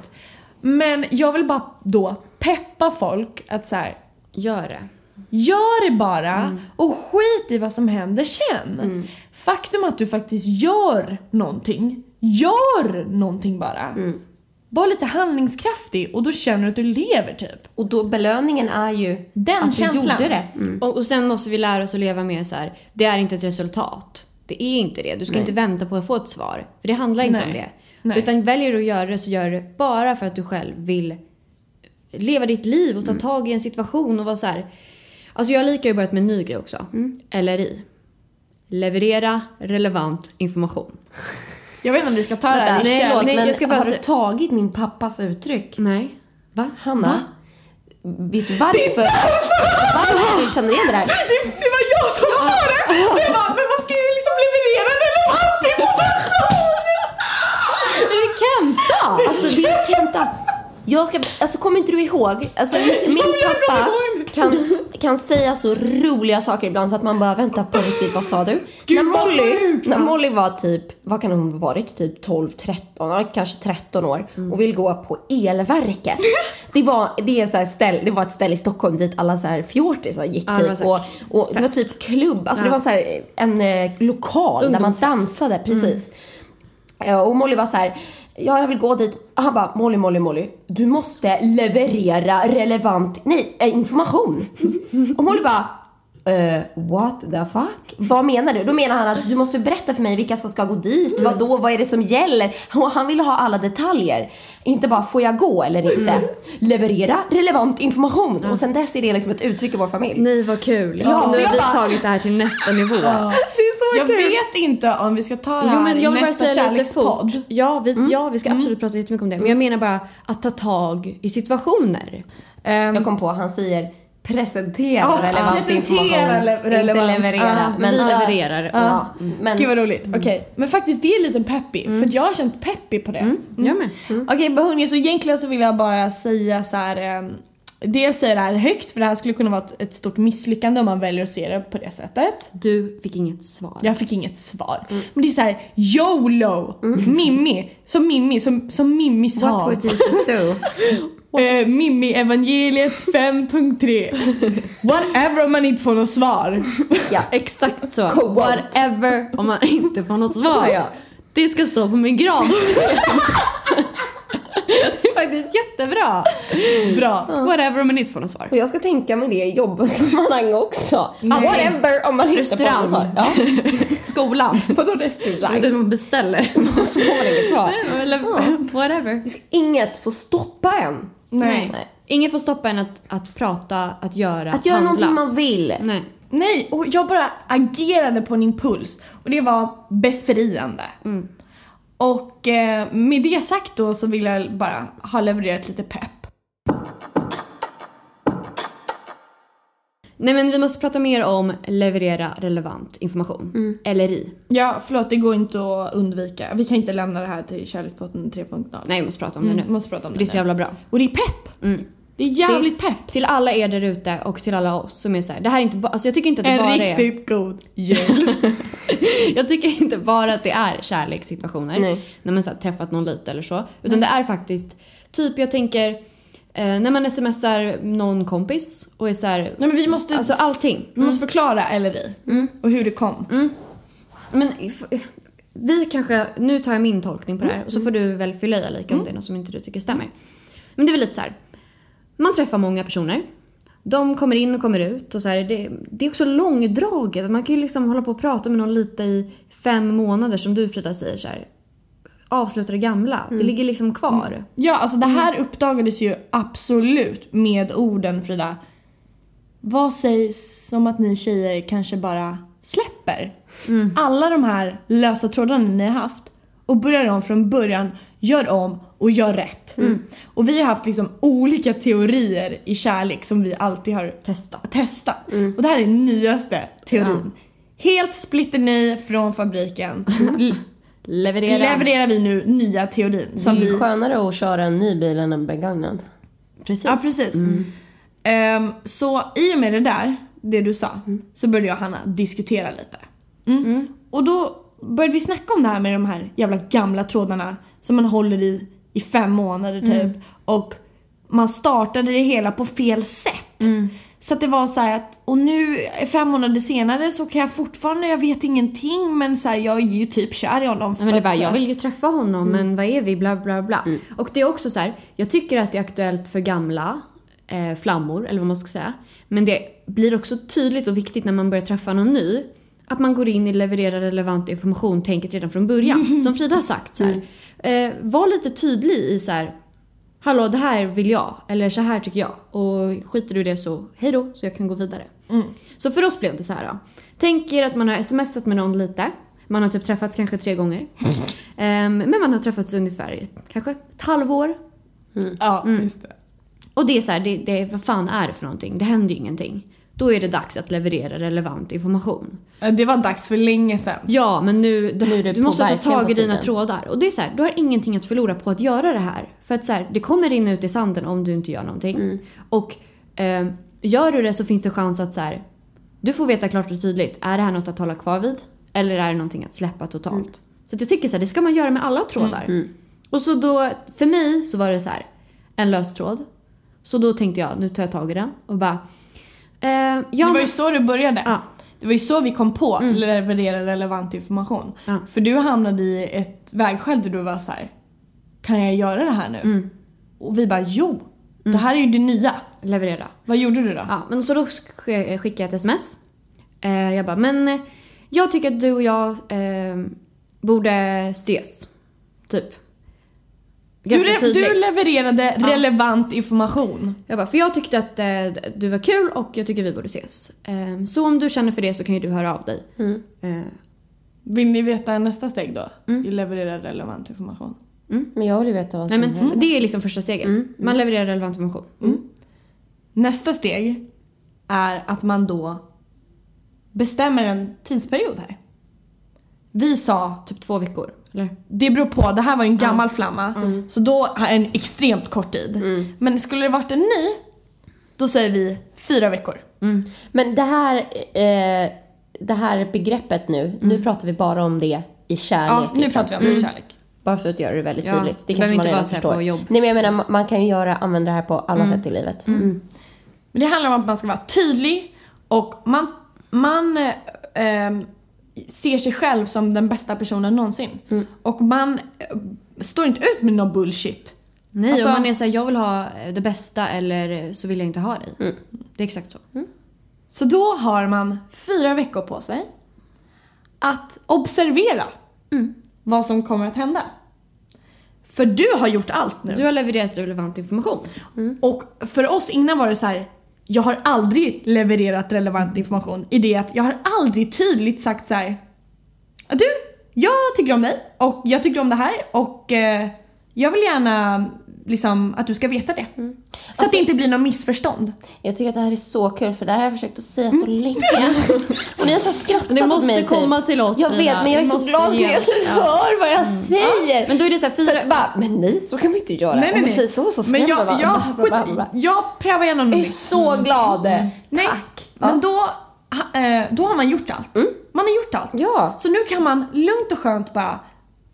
Men jag vill bara då peppa folk att så här, Gör det. Gör det bara Mm. och skit i vad som händer sen. Faktum att du faktiskt gör någonting. Gör någonting bara. Mm. Var lite handlingskraftig och då känner du att du lever typ. Och då belöningen är ju Den att känslan. du gjorde det. Mm. Och, och sen måste vi lära oss att leva med så här. det är inte ett resultat. Det är inte det. Du ska inte vänta på att få ett svar. För det handlar inte Nej. om det. Nej. Utan väljer du att göra det så gör du det bara för att du själv vill leva ditt liv och ta tag i en situation och vara så här. Alltså jag har lika ju börjat med en ny grej också. LRI. Leverera relevant information. Jag vet inte om vi ska ta det här nej, förlåt, men jag ska bara har du tagit min pappas uttryck? Nej. Va? Hanna, vet du varför? Varför du känner igen det där? Det, det var jag som sa det! Och jag bara, men man ska ju liksom leverera relevant information! Är det Kenta? Alltså det är Kenta. Jag ska, alltså kommer inte du ihåg? Alltså min, *laughs* pappa kan, kan säga så roliga saker ibland så att man bara väntar på riktigt, vad sa du? Gud, när, Molly, när? Molly var typ, vad kan hon ha varit? Typ 12, 13, ja, kanske 13 år och vill gå på elverket. *laughs* Det var, det, är så här ställ, det var ett ställe i Stockholm dit alla så här fjortisar gick Ja, typ. Och, och det var typ klubb, alltså det var så här en eh, lokal där man dansade precis. Ja, Och Molly var så här, ja jag vill gå dit. Han bara, Molly, Molly, Molly, du måste leverera relevant, nej, eh, information. och Molly bara, eh, what the fuck? Vad menar du? Då menar han att du måste berätta för mig vilka som ska gå dit, vad då, vad är det som gäller? Och han ville ha alla detaljer. Inte bara, får jag gå eller inte? Leverera relevant information. Och sen dess är det liksom ett uttryck i vår familj. Nej vad kul. Ja, nu har vi bara- tagit det här till nästa nivå. Det är så jag vet inte om vi ska ta det här Jo men jag i nästa kärlekspodd. Ja vi, ja, vi ska absolut prata jättemycket om det. Men jag menar bara att ta tag i situationer. Ehm, Jag kom på, han säger presentera Ja, relevant presentera information. le- relevant. Inte leverera. Ja, vi levererar. Ja, men Gud vad roligt. Okej, men faktiskt det är lite peppy. För att jag har känt peppy på det. Jag med. Okej, men hörni, så egentligen så vill jag bara säga så här. Um, dels säga det här högt för det här skulle kunna vara ett, ett stort misslyckande om man väljer att se det på det sättet. Du fick inget svar. Jag fick inget svar. Men det är så här YOLO! Mimmi, som Mimmi, som, som Mimmi sa. what would Jesus do? *laughs* *laughs* Eh, Mimmi evangeliet 5.3. Whatever om man inte får något svar. ja. Exakt så. Quote. Whatever om man inte får något svar. Ja. Det ska stå på min gravsten. *laughs* det är faktiskt jättebra. Bra. Whatever om man inte får något svar. Och jag ska tänka mig det i jobbsammanhang också. Whatever om man inte får Restaurang. något svar. Ja. *laughs* Skolan. Vadå restaurang? Det man beställer. Så får man inget svar. Eller whatever. Det ska inget få stoppa en. Nej. Nej. Ingen får stoppa en att, att prata, att göra, Att göra handla. någonting man vill. Nej. Nej, och jag bara agerade på en impuls och det var befriande. Och eh, med det sagt då så vill jag bara ha levererat lite pepp. Nej men vi måste prata mer om leverera relevant information. LRI. Ja, förlåt det går inte att undvika. Vi kan inte lämna det här till Kärlekspotten 3.0. Nej vi måste prata om det Mm, nu. vi måste prata om det det är så jävla bra. Och det är pepp! Mm. Det är jävligt pepp! Till alla er där ute och till alla oss som är så här, det här är inte bara, alltså jag tycker inte att det bara En är... riktigt god jul. *laughs* Jag tycker inte bara att det är kärlekssituationer. Nej. När man så här, träffat någon lite eller så. Utan det är faktiskt, typ jag tänker när man smsar någon kompis och är så här, Nej men vi måste, alltså allting. vi måste förklara LRI och hur det kom. Men if- vi kanske, nu tar jag min tolkning på det här och så får du väl fylla i lika om det är något som inte du tycker stämmer. Men det är väl lite så här. man träffar många personer. De kommer in och kommer ut och så här, det, det är också långdraget. Man kan ju liksom hålla på och prata med någon lite i fem månader som du Frida säger så här. Avsluta det gamla. Det ligger liksom kvar. Ja, alltså det här uppdagades ju absolut med orden Frida. Vad sägs om att ni tjejer kanske bara släpper alla de här lösa trådarna ni har haft och börjar om från början, gör om och gör rätt. Och vi har haft liksom olika teorier i kärlek som vi alltid har Testat. testat. Och det här är den nyaste teorin. Helt splitterny från fabriken. *laughs* Leverera. levererar vi nu nya teorin. Det Som är ju vi skönare att köra en ny bil än en begagnad. Precis. Ja, precis. Ehm, så i och med det där, det du sa, så började jag och Hanna diskutera lite. Mm. Och då började vi snacka om det här med de här jävla gamla trådarna som man håller i i fem månader typ. Och man startade det hela på fel sätt. Så att det var så här att, och nu fem månader senare så kan jag fortfarande, jag vet ingenting men så här, jag är ju typ kär i honom. Men det bara, jag vill ju träffa honom men vad är vi? Bla bla bla. Och det är också så här, jag tycker att det är aktuellt för gamla eh, flammor, eller vad man ska säga. Men det blir också tydligt och viktigt när man börjar träffa någon ny. Att man går in i leverera relevant information, tänket redan från början. *laughs* Som Frida har sagt. Så här, eh, var lite tydlig i så här. Hallå, det här vill jag. Eller så här tycker jag. Och skiter du i det så hej då, så jag kan gå vidare. Så för oss blev det så här då. Tänk er att man har smsat med någon lite. Man har typ träffats kanske tre gånger. *laughs* Ehm, men man har träffats ungefär kanske ett halvår. Ja, just det. Och det är så här, det, det, vad fan är det för någonting? Det händer ju ingenting. Då är det dags att leverera relevant information. Eh, Det var dags för länge sedan. Ja, men nu, det, Nu är det du måste ta tag i dina trådar. Och det är så här, du har ingenting att förlora på att göra det här. För att så här, det kommer rinna ut i sanden om du inte gör någonting. Mm. Och eh, gör du det så finns det chans att så här, du får veta klart och tydligt, är det här något att hålla kvar vid? Eller är det någonting att släppa totalt? Mm. Så att jag tycker så här, det ska man göra med alla trådar. Och så då, för mig så var det så här, en lös tråd. Så då tänkte jag, nu tar jag tag i den och bara... Eh, Det jag var ju så det började. Ja. Det var ju så vi kom på leverera relevant information. Ja. För du hamnade i ett vägskäl där du var så här. Kan jag göra det här nu? Och vi bara jo, det här är ju det nya. leverera. Vad gjorde du då? Ja, men så då sk- skickade jag ett sms. Eh, jag bara, men eh, jag tycker att du och jag eh, borde ses. Typ. Du, Ganska tydligt. du levererade relevant information. jag bara, för jag tyckte att eh, du var kul och jag tycker vi borde ses. Eh, så om du känner för det så kan ju du höra av dig. Eh, Vill ni veta nästa steg då? Mm. Leverera relevant information. Men jag vill ju veta vad nej som men händer. det är liksom första steget. Man levererar relevant information. Nästa steg är att man då bestämmer en tidsperiod här. Vi sa Typ två veckor. Eller? Det beror på, det här var ju en gammal flamma. Så då har en extremt kort tid. Men skulle det varit en ny, då säger vi fyra veckor. Men det här, eh, det här begreppet nu, nu pratar vi bara om det i kärlek. Ja, nu liksom. pratar vi om kärlek. Bara för att göra det väldigt Ja, tydligt. det Det kanske man inte redan förstår. på jobb. Nej men jag menar, man- kan ju göra, använda det här på alla sätt i livet. Mm. Men det handlar om att man ska vara tydlig och man, man eh, ehm, ser sig själv som den bästa personen någonsin. Och man eh, står inte ut med någon bullshit. Nej, Alltså- om man är såhär, jag vill ha eh, det bästa eller så vill jag inte ha dig. Det är exakt så. Så då har man fyra veckor på sig att observera vad som kommer att hända. För du har gjort allt nu. Du har levererat relevant information. Och för oss innan var det så här. Jag har aldrig levererat relevant information i det att jag har aldrig tydligt sagt så här. Du, jag tycker om dig och jag tycker om det här och eh, jag vill gärna liksom att du ska veta det. Så att det inte blir något missförstånd. Jag tycker att det här är så kul för det här har jag försökt att säga så länge. Och *laughs* ni har så skrattat Det åt måste mig, typ. komma till oss, Jag vet men jag är så måste glad att ni Ja. hör vad jag säger. Men då är det så här fyra... För att bara, men nej så kan man inte göra. Nej, nej, Om man nej. säger så så Men skrämmer jag, man. jag, skit, jag prövar igenom Jag är så glad. Nej, Tack. men då, eh, då har man gjort allt. Man har gjort allt. Ja. Så nu kan man lugnt och skönt bara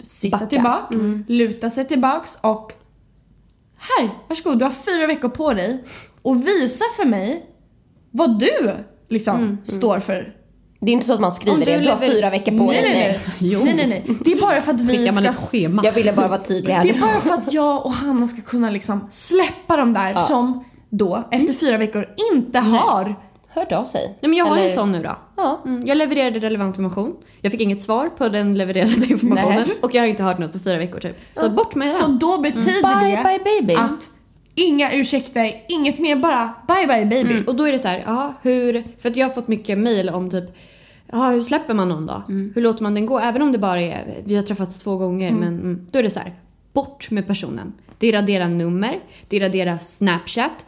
sitta Backa. tillbaka, luta sig tillbaks och här, varsågod, du har fyra veckor på dig och visa för mig vad du liksom står för. Det är inte så att man skriver du det. Du har fyra veckor på Nej, dig. nej, nej. Nej, nej, nej. Det är bara för att vi Skickar man ska... ett schema? Jag ville bara vara tydlig här. Det är bara för att jag och Hanna ska kunna liksom släppa de där som då, efter fyra veckor, inte har Hört av sig. Nej men jag har Eller- en sån nu då. Ja. Mm, jag levererade relevant information. Jag fick inget svar på den levererade informationen. Nej. Och jag har inte hört något på fyra veckor typ. Så bort med Så den. då betyder Bye, det bye, baby. att inga ursäkter, inget mer, bara bye bye baby. Mm, och då är det så här, ja hur... För att jag har fått mycket mail om typ Ja, hur släpper man någon då? Hur låter man den gå? Även om det bara är, vi har träffats två gånger, men mm, då är det så här, bort med personen. Det är radera nummer, det är radera snapchat,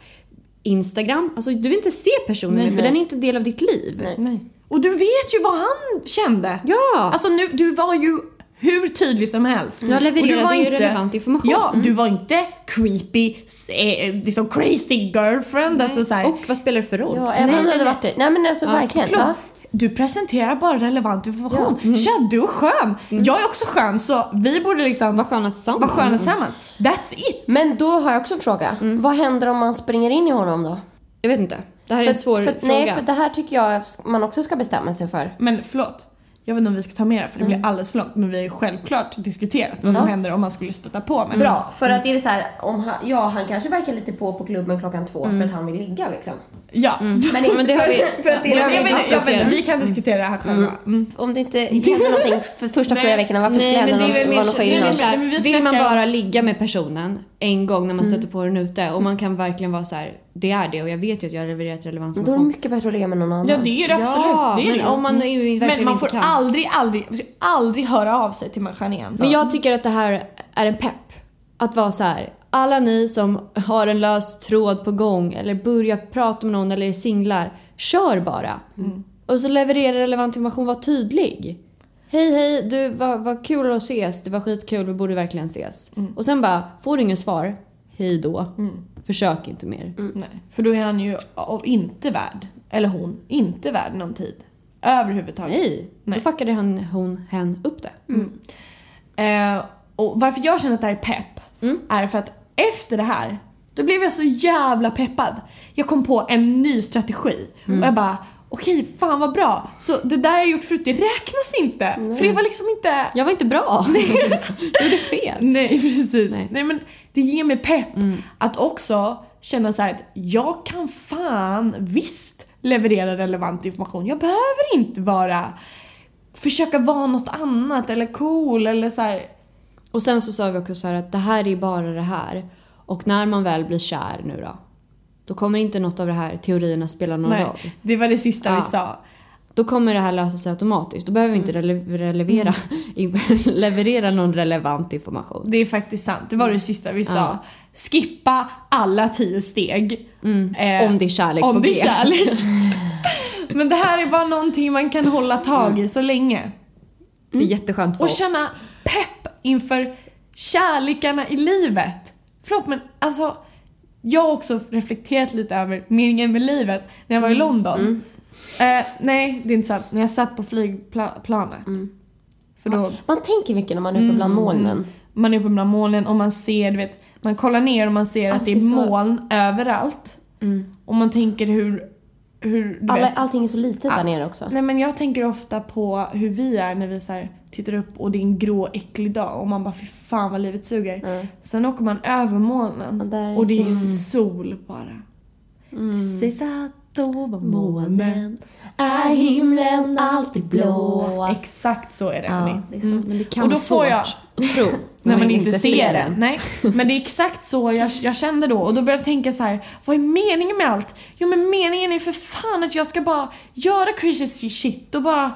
instagram. Alltså du vill inte se personen Nej, mer, för nej. den är inte en del av ditt liv. Nej. Nej. Och du vet ju vad han kände. Ja! Alltså nu, du var ju hur tydlig som helst. Jag levererade ju relevant information. Ja, Mm. du var inte creepy, eh, liksom crazy girlfriend. Alltså så här, Och vad spelar det för roll? Ja, även Nej, om nej, hade varit det. Nej men alltså verkligen. Förlåt, Ja. Du presenterar bara relevant information. Tja, du är skön. Jag är också skön så vi borde liksom Vad sköna tillsammans. vara sköna tillsammans. That's it. Men då har jag också en fråga. Vad händer om man springer in i honom då? Jag vet inte. Det här är en svår för, fråga. Nej, för det här tycker jag man också ska bestämma sig för. Men förlåt. Jag vet inte om vi ska ta med det för det blir alldeles för långt. Men vi har ju självklart diskuterat vad som händer om man skulle stöta på mig. Bra, för att det är så här, om han, ja han kanske verkar lite på på klubben klockan två för att han vill ligga liksom. Ja. Men, inte Men det har vi, För att det, det jag, vi vet, inte, jag vet inte, diskuterat. vi kan diskutera det här själva. Mm. om det inte händer någonting för första fyra veckorna, varför skulle Nej det men det hända är någon, det är skillnad? Men vill man bara ligga med personen en gång när man stöter på den ute och man kan verkligen vara så här, det är det och jag vet ju att jag har levererat relevant Då är det information. mycket bättre att ligga med någon annan. Ja det är det absolut. Ja, det är men det. om man är ju verkligen Men man inte får kan. aldrig, aldrig, aldrig höra av sig till människan igen. Men jag tycker att det här är en pepp. Att vara så här. Alla ni som har en lös tråd på gång eller börjar prata med någon eller är singlar, kör bara. Och så leverera relevant information, var tydlig. Hej hej, du vad, vad kul att ses, det var skitkul, vi borde verkligen ses. Och sen bara, får du ingen svar, hej då. Försök inte mer. Nej, för då är han ju av inte värd, eller hon, inte värd någon tid. Överhuvudtaget. Nej, Nej. då fuckade han, hon, hen upp det. Eh, och varför jag känner att det här är pepp är för att efter det här, då blev jag så jävla peppad. Jag kom på en ny strategi och jag bara okej, fan vad bra. Så det där jag gjort förut, det räknas inte. För det var liksom inte... Jag var inte bra. *laughs* *laughs* jag gjorde fel. Nej precis. Nej. Nej. men det ger mig pepp att också känna så här att jag kan fan visst leverera relevant information. Jag behöver inte vara försöka vara något annat eller cool eller så här. Och sen så sa vi också så att det här är bara det här. Och när man väl blir kär nu då. Då kommer inte något av de här teorierna spela någon Nej, roll. det var det sista vi Ja. sa. Då kommer det här lösa sig automatiskt. Då behöver vi inte rele- relevera, *laughs* leverera någon relevant information. Det är faktiskt sant. Det var det sista vi sa. Ja. Skippa alla tio steg. Eh, Om det är kärlek om på det G. kärlek. *laughs* Men det här är bara någonting man kan hålla tag i så länge. Det är jätteskönt för Och oss. känna pepp inför kärlekarna i livet. Förlåt men alltså, jag har också reflekterat lite över meningen med livet när jag var i London. Eh, nej, det är inte sant. När jag satt på flygplanet. För då, Man tänker mycket när man är uppe bland molnen. man är uppe bland molnen och man ser, du vet, man kollar ner och man ser att det är så. moln överallt. Och man tänker hur, hur du Alla, vet. allting är så litet där nere också. Nej men jag tänker ofta på hur vi är när vi så här tittar upp och det är en grå äcklig dag och man bara fy fan vad livet suger. Mm. Sen åker man över molnen Och och det är sol bara. Mm. Det sägs att över molnen Är himlen alltid blå? Exakt så är det hörni. det är så. Men det kan Och då får jag- tro *laughs* När man inte ser den. Nej. Men det är exakt så jag, jag kände då och då började jag tänka så här: vad är meningen med allt? Jo men meningen är för fan att jag ska bara göra crazy shit och bara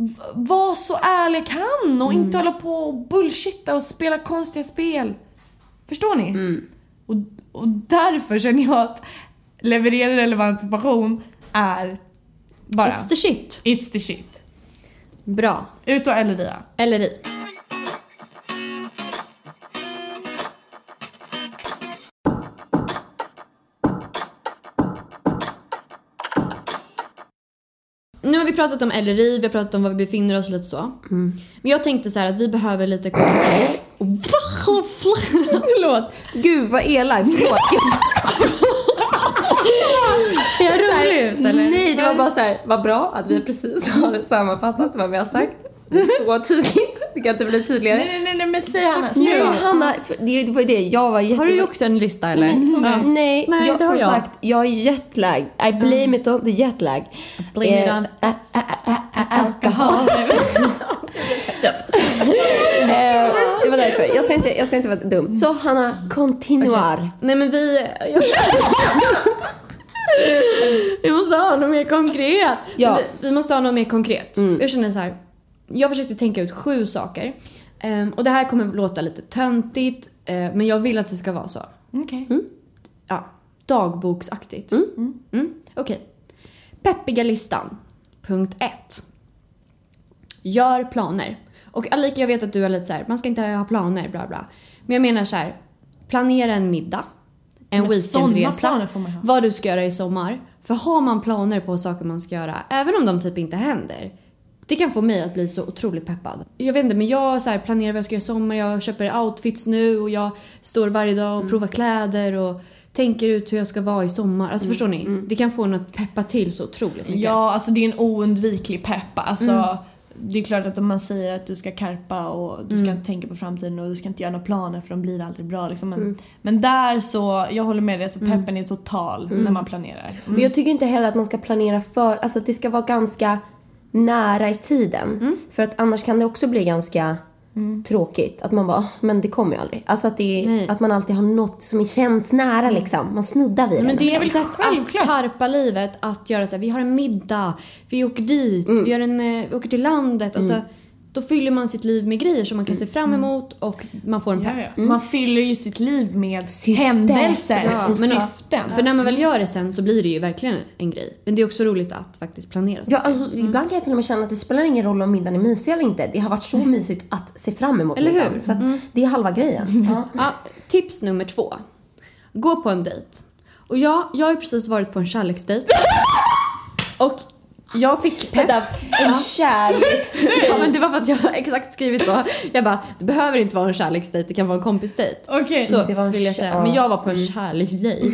v- vara så ärlig kan och inte hålla på och bullshitta och spela konstiga spel. Förstår ni? Och, och därför känner jag att leverera relevant information är bara It's the shit. it's the shit. Bra. Ut och LRIA. Eller Nu har vi pratat om LRI, vi har pratat om var vi befinner oss lite så. Men jag tänkte så här att vi behöver lite *laughs* Förlåt. Gud vad elakt. Förlåt. Ser jag rolig ut eller? Nej, det var bara så här. vad bra att vi precis har sammanfattat vad vi har sagt. Så tydligt. Det kan inte bli tydligare. Nej, nej, nej, men säg Hanna. Nej, Hanna, det var ju det. Jag var jätte... Har du också en lista eller? Som, Nej, Nej, jag, det har som jag. sagt, jag är jetlag. I blame it on the jetlag. Blame it Eh, on- ä- ä- ä- ä- alkohol. *laughs* Eh, Det var därför. Jag ska inte, jag ska inte vara dum. Så Hanna, continuar. Nej men vi... Jag... *laughs* vi måste ha något mer konkret. Ja. Vi, vi måste ha något mer konkret. Jag känner så här. Jag försökte tänka ut sju saker. Ehm, och det här kommer låta lite töntigt, eh, men jag vill att det ska vara så. Okej. Ja, dagboksaktigt. Mm. Okej. Peppiga listan. Punkt 1. Gör planer. Och Alika, jag vet att du är lite så här, man ska inte ha planer, bla bla. Men jag menar så här, planera en middag. En Men weekendresa. Vad du ska göra i sommar. För har man planer på saker man ska göra, även om de typ inte händer. Det kan få mig att bli så otroligt peppad. Jag vet inte, men jag så här, planerar vad jag ska göra i sommar. Jag köper outfits nu och jag står varje dag och provar kläder och tänker ut hur jag ska vara i sommar. Alltså förstår ni? Det kan få en att peppa till så otroligt mycket. Ja, alltså det är en oundviklig pepp. Alltså, Det är klart att om man säger att du ska karpa och du ska inte tänka på framtiden och du ska inte göra några planer för de blir aldrig bra. Liksom. Men, men där så, jag håller med dig, så peppen är total när man planerar. Men jag tycker inte heller att man ska planera för, alltså att det ska vara ganska nära i tiden. För att annars kan det också bli ganska tråkigt. Att man bara, "Åh, men det kommer ju aldrig. Alltså att, det Nej. att man alltid har något som känns nära liksom. Man snuddar vid Men det. det är väl ett sätt självklart. att karpa livet, att göra så här, vi har en middag, vi åker dit, vi, gör en, eh, vi åker till landet. Alltså, då fyller man sitt liv med grejer som man kan se fram emot och man får en pepp. Ja, ja. Man fyller ju sitt liv med händelser Ja, och men- syften. För när man väl gör det sen så blir det ju verkligen en grej. Men det är också roligt att faktiskt planera. Ja, alltså, Ibland kan jag till och med känna att det spelar ingen roll om middagen är mysig eller inte. Det har varit så mysigt att se fram emot Eller hur? middagen. Så att det är halva grejen. *laughs* Ja. Ja, tips nummer två. Gå på en dejt. Och ja, jag har ju precis varit på en kärleksdejt. *laughs* Och jag fick pepp. Vänta, en kärleks... Ja, men det var för att jag har exakt skrivit så. Jag bara, det behöver inte vara en kärleksdejt, det kan vara en kompisdejt. Okej, Så Det var en vill jag säga. Men jag var på en kärleksdejt.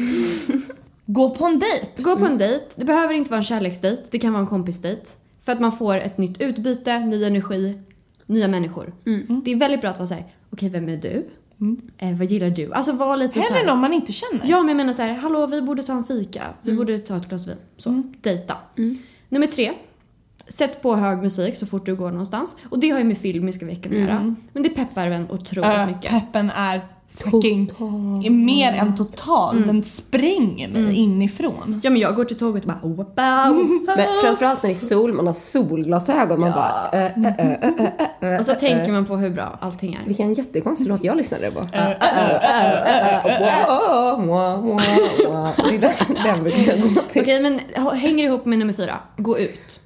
*laughs* gå på en dejt. Gå på en dejt. Det behöver inte vara en kärleksdejt, det kan vara en kompisdejt. För att man får ett nytt utbyte, ny energi, nya människor. Det är väldigt bra att vara såhär, okej vem är du? Eh, vad gillar du? Alltså var lite Hellre någon man inte känner. Ja men jag menar såhär, hallå vi borde ta en fika. Vi borde ta ett glas vin. Så, dejta. Nummer tre. Sätt på hög musik så fort du går någonstans. Och det har ju med filmiska veckan att göra. Men det peppar en otroligt Äh, mycket. peppen är fucking är mer än total. Den spränger mig inifrån. Ja men jag går till tåget och bara wow. Men framförallt när det är sol, man har solglasögon. Man bara... Äh, äh, äh, äh, äh, äh. Och så tänker man på hur bra allting är. Vilken jättekonstig låt jag lyssnade på. Äh, äh, äh, äh. Det är den- brukar jag gå till. Okej men hänger ihop med nummer fyra. Gå ut.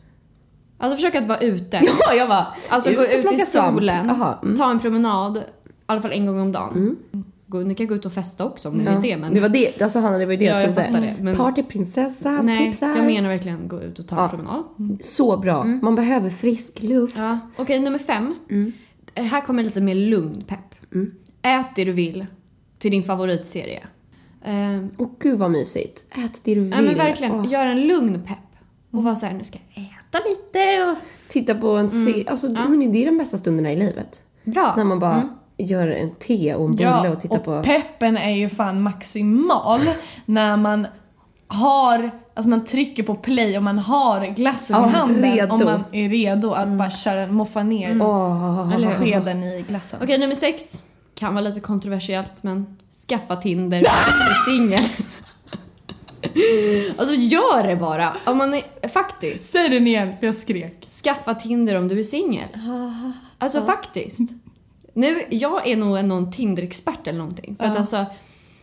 Alltså försök att vara ute. Ja, jag bara... Alltså gå och ut i solen, Jaha, mm. ta en promenad, alla fall en gång om dagen. Gå, ni kan gå ut och festa också om ni Ja. vill det men... Det var det, alltså Hanna, det var ju det Ja, jag fattar det, men- Partyprinsessa, Nej, tipsar. jag menar verkligen gå ut och ta en Ja. promenad. Så bra. Man behöver frisk luft. Ja. Okej, nummer fem. Här kommer lite mer lugn pepp. Ät det du vill till din favoritserie. Ehm, Åh gud vad mysigt. Ät det du vill. ja men verkligen, Åh, gör en lugn pepp. Och vara såhär, nu ska jag äta lite och... titta på en serie. Alltså hörni, det är de bästa stunderna i livet. Bra. När man bara gör en te och en bulle Ja, och tittar på... peppen är ju fan maximal när man har, alltså man trycker på play och man har glassen Ja, i handen redo. och man är redo att bara köra, moffa ner. Eller hur? skeden i glassen. Okej, nummer sex. Kan vara lite kontroversiellt men skaffa Tinder. Bli singel. *laughs* Alltså gör det bara! Om man är, faktiskt. Säg den igen för jag skrek. Skaffa Tinder om du är singel. *laughs* Alltså faktiskt. Nu, jag är nog någon Tinder-expert eller någonting. För att alltså,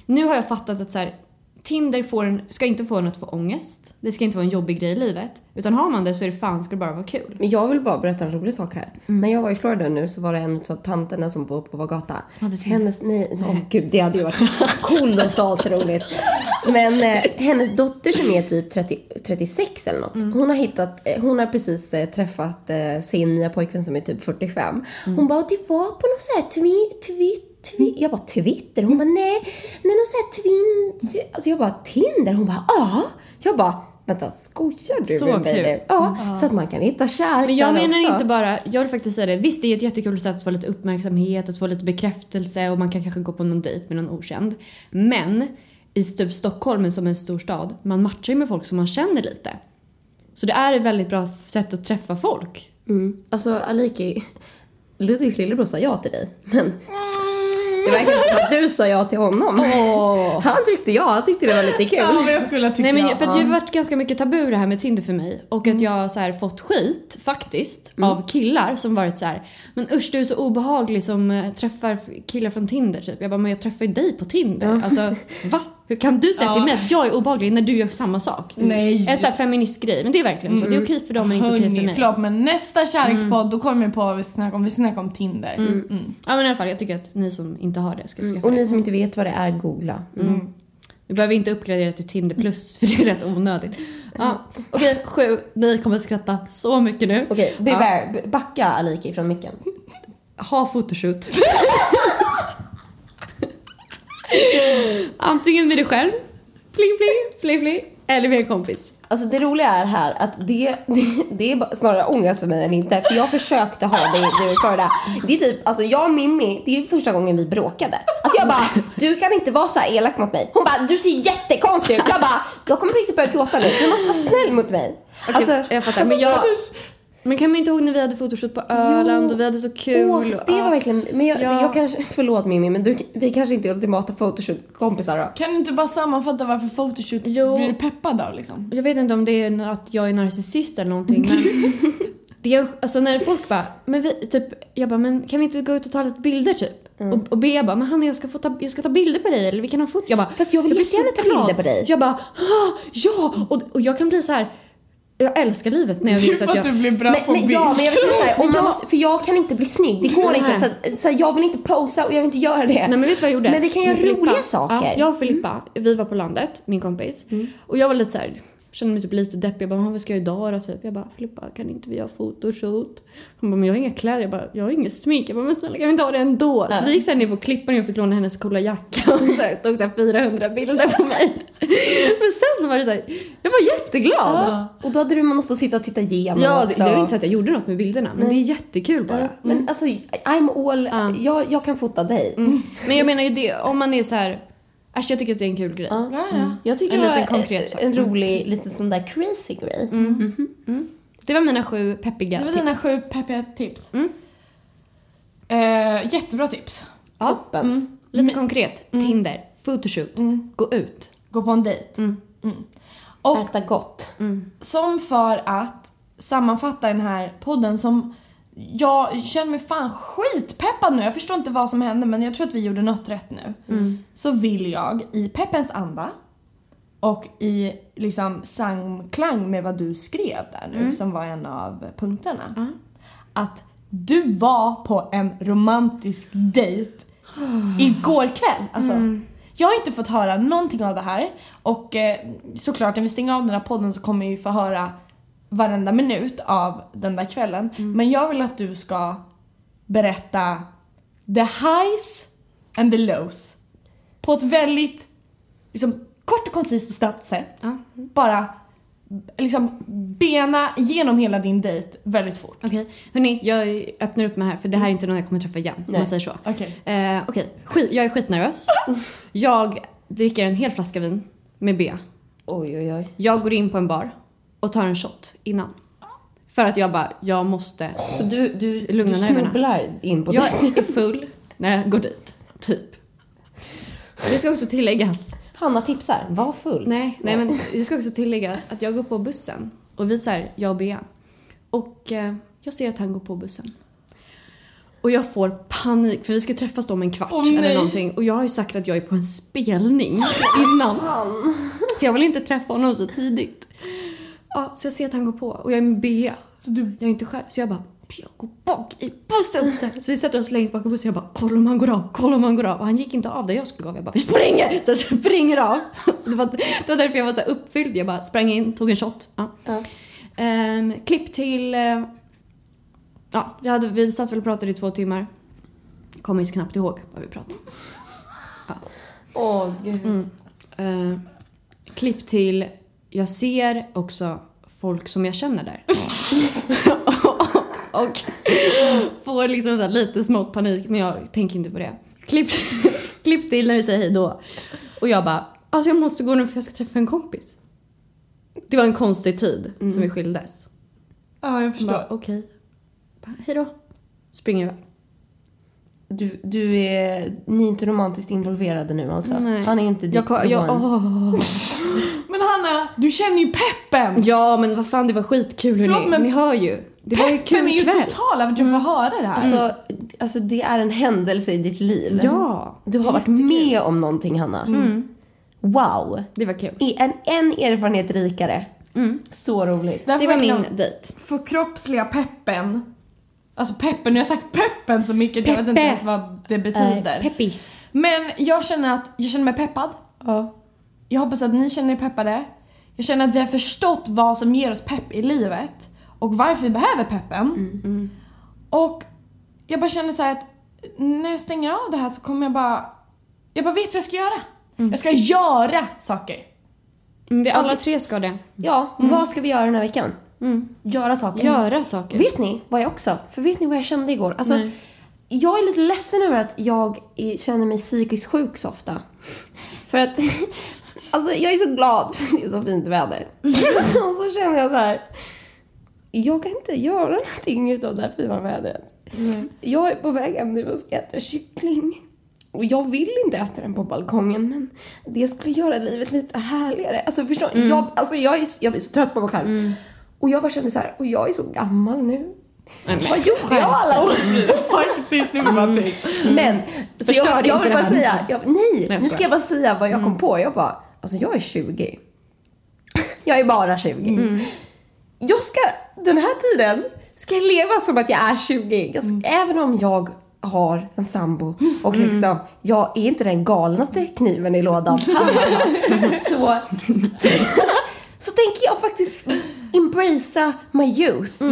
nu har jag fattat att så här, Tinder får en, ska inte få en att få ångest. Det ska inte vara en jobbig grej i livet. Utan har man det så är det fan ska det bara vara kul. Men jag vill bara berätta en rolig sak här. När jag var i Florida nu så var det en av tanterna som bor på vår gata. Som hade hennes, nej, åh gud det hade ju varit *laughs* kolossalt roligt. Men eh, hennes dotter som är typ 30, 36 eller något. Hon har hittat, eh, hon har precis eh, träffat eh, sin nya pojkvän som är typ 45. Hon bara, det var på något sånt här twi, twi, jag bara Twitter. Hon bara, nej, nej någon sån här twin, alltså jag bara Tinder. Hon bara, ja. Jag bara, vänta skojar du Så med mig nu? Ja, så att man kan hitta kärlek Men jag menar också. inte bara, jag vill faktiskt säga det. Visst det är ett jättekul sätt att få lite uppmärksamhet, att få lite bekräftelse och man kan kanske gå på någon dejt med någon okänd. Men i typ Stockholm som en stor stad, man matchar ju med folk som man känner lite. Så det är ett väldigt bra sätt att träffa folk. Mm. Alltså Aliki, Ludvigs lillebror sa ja till dig. Men det verkar som att du sa ja till honom. Han tyckte ja, han tyckte det var lite kul. Ja, men jag skulle tycka Nej men jag. för det har varit ganska mycket tabu det här med Tinder för mig. Och att jag har så här fått skit faktiskt av killar som varit så här. Men usch du är så obehaglig som eh, träffar killar från Tinder typ. Jag bara men jag träffar ju dig på Tinder. Alltså va? *laughs* Hur kan du säga till Ja. mig att jag är obehaglig när du gör samma sak? Nej. En sån här feministgrej. Men det är verkligen så. Det är okej för dem men inte okej för mig. förlåt men nästa kärlekspodd då kommer vi på vad vi snackar om. Vi snackar om Tinder. Mm. Ja men i alla fall jag tycker att ni som inte har det ska skaffa Och det. ni som inte vet vad det är, googla. Vi behöver inte uppgradera till Tinder plus för det är rätt onödigt. Ja, Okej, sju. Ni kommer skratta så mycket nu. Okej, beware. B- Backa Aliki från micken. Ha photoshoot. *laughs* *laughs* Antingen med dig själv, pling pling, pling pling, eller med en kompis. Alltså det roliga är här att det, det, det är snarare ångest för mig än inte. För jag försökte ha det i Florida. Det är typ, alltså jag och Mimmi, det är första gången vi bråkade. Alltså jag bara, du kan inte vara så här elak mot mig. Hon bara, du ser jättekonstig ut. Jag bara, jag kommer riktigt börja gråta nu. Du måste vara snäll mot mig. Alltså, jag fattar. Men jag- Men kan vi inte ihåg när vi hade photoshoot på Öland Jo. och vi hade så kul? Åh, det var verkligen, men jag, Ja. jag kanske, förlåt Mimmi men du, vi kanske inte är ultimata photoshoot-kompisar då. Kan du inte bara sammanfatta varför photoshoot Jo. blir du peppad av liksom? Jag vet inte om det är att jag är narcissist eller någonting men *laughs* det är, alltså när folk bara, men vi, typ, jag bara, men kan vi inte gå ut och ta lite bilder typ? Och, och Bea bara, men Hanna jag ska, få ta, jag ska ta bilder på dig eller vi kan ha foto. Jag bara, Fast jag vill blir jättegärna ta bilder på dig. Jag bara, "Ah, ja! Och, och jag kan bli så här. Jag älskar livet när jag vet att att jag... du blir bra Men, på men, bild. ja, men jag vill säga såhär, om jag- måste, för jag kan inte bli snygg. Det går Nej. inte. Så, så här, jag vill inte posa och jag vill inte göra det. Nej men vet du vad jag gjorde? Men vi kan göra roliga saker. Ja, jag och Filippa, vi var på landet, min kompis. Och jag var lite så här, kände mig typ lite deppig. Jag bara, "Men vad ska jag idag då? Typ. Jag bara, Filippa kan inte vi ha photoshoot? Hon bara, men jag har inga kläder. Jag bara, jag har inget smink. Jag bara, men snälla kan vi inte ha det ändå? Så vi gick sen ner på klippan och jag fick låna hennes coola jacka och så här, tog så här 400 bilder på mig. *laughs* Men sen så var det så här, jag var jätteglad. Och då hade du något att sitta och titta igenom Ja, det, det var inte så att jag gjorde något med bilderna, men det är jättekul bara. Men alltså, I'm all... Jag, jag kan fota dig. Men jag menar ju det, om man är så här, äsch jag tycker att det är en kul grej. Ja. Ja, ja. Jag tycker En det var liten konkret sak. en rolig, lite sån där crazy grej. Det var mina sju peppiga Det var tips. dina sju peppiga tips. Mm. Eh, jättebra tips. Toppen. Lite konkret. Tinder, photoshoot, gå ut. Gå på en dejt. Mm. Och Äta gott. som för att sammanfatta den här podden som jag känner mig fan skitpeppad nu. Jag förstår inte vad som hände men jag tror att vi gjorde något rätt nu. Så vill jag i peppens anda och i liksom samklang med vad du skrev där nu som var en av punkterna. Att du var på en romantisk dejt igår kväll. Alltså, Jag har inte fått höra någonting av det här och eh, såklart när vi stänger av den här podden så kommer vi få höra varenda minut av den där kvällen. Men jag vill att du ska berätta the highs and the lows på ett väldigt liksom, kort och koncist och snabbt sätt. Ja. Bara liksom bena igenom hela din dejt väldigt fort. Okej, hörni, jag öppnar upp mig här för det här är inte någon jag kommer träffa igen om man säger så. Okej. Eh, Okej, skit, jag är skitnervös. *laughs* Jag dricker en hel flaska vin med B. Oj, oj, oj. Jag går in på en bar och tar en shot innan. För att jag bara, jag måste. Så du, du, Lugna du nerverna. snubblar in på Jag dejt? är full när jag går dit. Typ. Det ska också tilläggas Hanna tipsar, var full. Nej, nej men det ska också tilläggas att jag går på bussen och vi så här, jag och Bea. Och eh, jag ser att han går på bussen. Och jag får panik för vi ska träffas då om en kvart Åh, eller nej. någonting. Och jag har ju sagt att jag är på en spelning innan. för jag vill inte träffa honom så tidigt. Ja, så jag ser att han går på och jag är med Bea. Så du... Jag är inte själv. Så jag bara, jag går bak i bussen. Så, så vi sätter oss längst bak i bussen. Jag bara, kolla om han går av, kolla om han går av. Och han gick inte av där jag skulle gå av. Jag bara, vi springer! Så jag springer av. *laughs* Det var, det var därför jag var så uppfylld. Jag bara sprang in, tog en shot. Ja. Ja. Ehm, klipp till... eh, ja, vi, hade, vi satt väl och pratade i två timmar. Jag kommer ju knappt ihåg vad vi pratade om. Åh gud. Eh, klipp till, jag ser också folk som jag känner där. *laughs* och får liksom så här lite smått panik, men jag tänker inte på det. Klipp, *laughs* klipp till när vi säger hej då. Och jag bara, alltså jag måste gå nu för jag ska träffa en kompis. Det var en konstig tid som vi skildes. Ja, jag förstår. okej. Bara, Hej då. Springer iväg. Du, du är, ni är inte romantiskt involverade nu alltså? Nej. Han är inte ditt Jag, the jag, åh. *laughs* Men Hanna, du känner ju peppen! Ja, men vad fan, det var skitkul hörni. Men- Ni hör ju. Det var ju Peppen är kul ju kväll. total av att du får höra det här. Alltså, alltså det är en händelse i ditt liv. Ja, Du har varit med om någonting Hanna. Mm. Wow. det var kul. I En, en erfarenhet rikare. Så roligt. Det var min dejt. Förkroppsliga peppen. Alltså peppen, nu har jag sagt peppen så mycket jag vet inte ens vad det betyder. Peppi. Men jag känner att jag känner mig peppad. Jag hoppas att ni känner er peppade. Jag känner att vi har förstått vad som ger oss pepp i livet och varför vi behöver peppen. Och jag bara känner så här att när jag stänger av det här så kommer jag bara... Jag bara vet vad jag ska göra. Jag ska göra saker. Mm, Vi alla tre ska det. Ja, vad ska vi göra den här veckan? Göra saker. Göra saker. Vet ni vad jag också? För vet ni vad jag kände igår? Alltså, Nej. jag är lite ledsen över att jag känner mig psykiskt sjuk så ofta. För att, *laughs* alltså jag är så glad för *laughs* att det är så fint väder. *laughs* Och så känner jag så här. Jag kan inte göra någonting utav det här fina vädret. Jag är på väg hem nu och ska äta kyckling. Och jag vill inte äta den på balkongen men det skulle göra livet lite härligare. Alltså förstår Mm. jag, alltså jag, är, jag blir så trött på mig själv. Och jag bara känner så här, och jag är så gammal nu. Vad gjorde jag alla år? *laughs* Faktiskt, nu bara tyst. Men, så Förstör jag, jag vill bara säga, jag, nej, jag nu ska jag bara säga vad jag kom på. Jag bara, alltså jag är 20. Jag är bara 20. Jag ska, den här tiden, ska jag leva som att jag är 20. Jag ska, Även om jag har en sambo och liksom, jag är inte den galnaste kniven i lådan. *laughs* *laughs* så, så tänker jag faktiskt embracea my youth.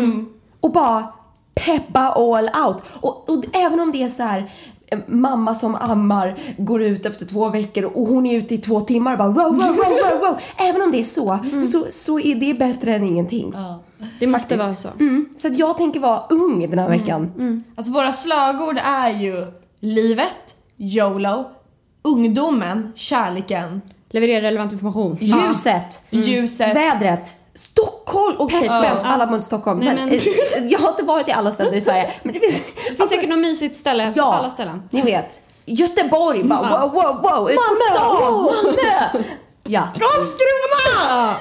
Och bara peppa all out. Och, och även om det är så här eh, mamma som ammar går ut efter två veckor och hon är ute i två timmar och bara wow, wow, wow, wow, wow. Även om det är så, så, så är det bättre än ingenting. Det måste Faktiskt. vara så. Mm. Så att jag tänker vara ung den här veckan. Alltså våra slagord är ju livet, YOLO, ungdomen, kärleken, Leverera relevant information. Ljuset, ljuset. vädret, Stockholm! Okej, förlåt, Ja. alla bor inte i Stockholm. Nej, men, men- eh, jag har inte varit i alla städer i Sverige. Men det finns, Det finns säkert något mysigt ställe på alla ställen. Ni vet. Göteborg, bara Ja. wow, wow, wow. Stan, Malmö! Ja. Karlskrona!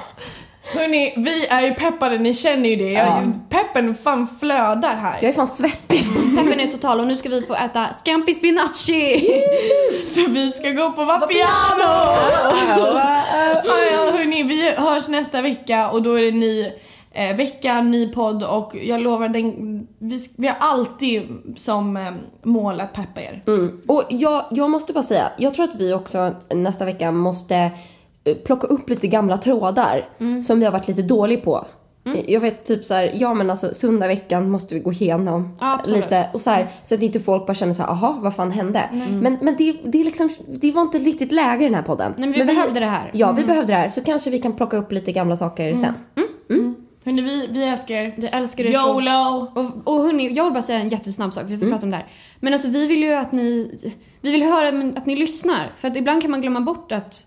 Hörni, vi är ju peppade, ni känner ju det. Jag, Ja. Peppen fan flödar här. Jag är fan svettig. Peppen är total och nu ska vi få äta scampi spinaci. *laughs* För vi ska gå på Vapiano! ja, ja, hörni, vi hörs nästa vecka och då är det ny eh, vecka, ny podd och jag lovar, den, vi, vi har alltid som eh, mål att peppa er. Mm. Och jag, jag måste bara säga, jag tror att vi också nästa vecka måste plocka upp lite gamla trådar som vi har varit lite dålig på. Jag vet typ så här, ja men alltså söndag veckan måste vi gå igenom Ja, absolut. lite och så här, så att inte folk bara känner så här, aha vad fan hände? Men, men det, det, är liksom, det var inte riktigt läge i den här podden. Nej, men vi behövde det här. Ja, vi behövde det här. Så kanske vi kan plocka upp lite gamla saker sen. Hörni, vi, vi älskar. Vi älskar er så. YOLO! Och, och hörni, jag vill bara säga en jättesnabb sak, vi får prata om det här. Men alltså vi vill ju att ni, vi vill höra men- att ni lyssnar. För att ibland kan man glömma bort att,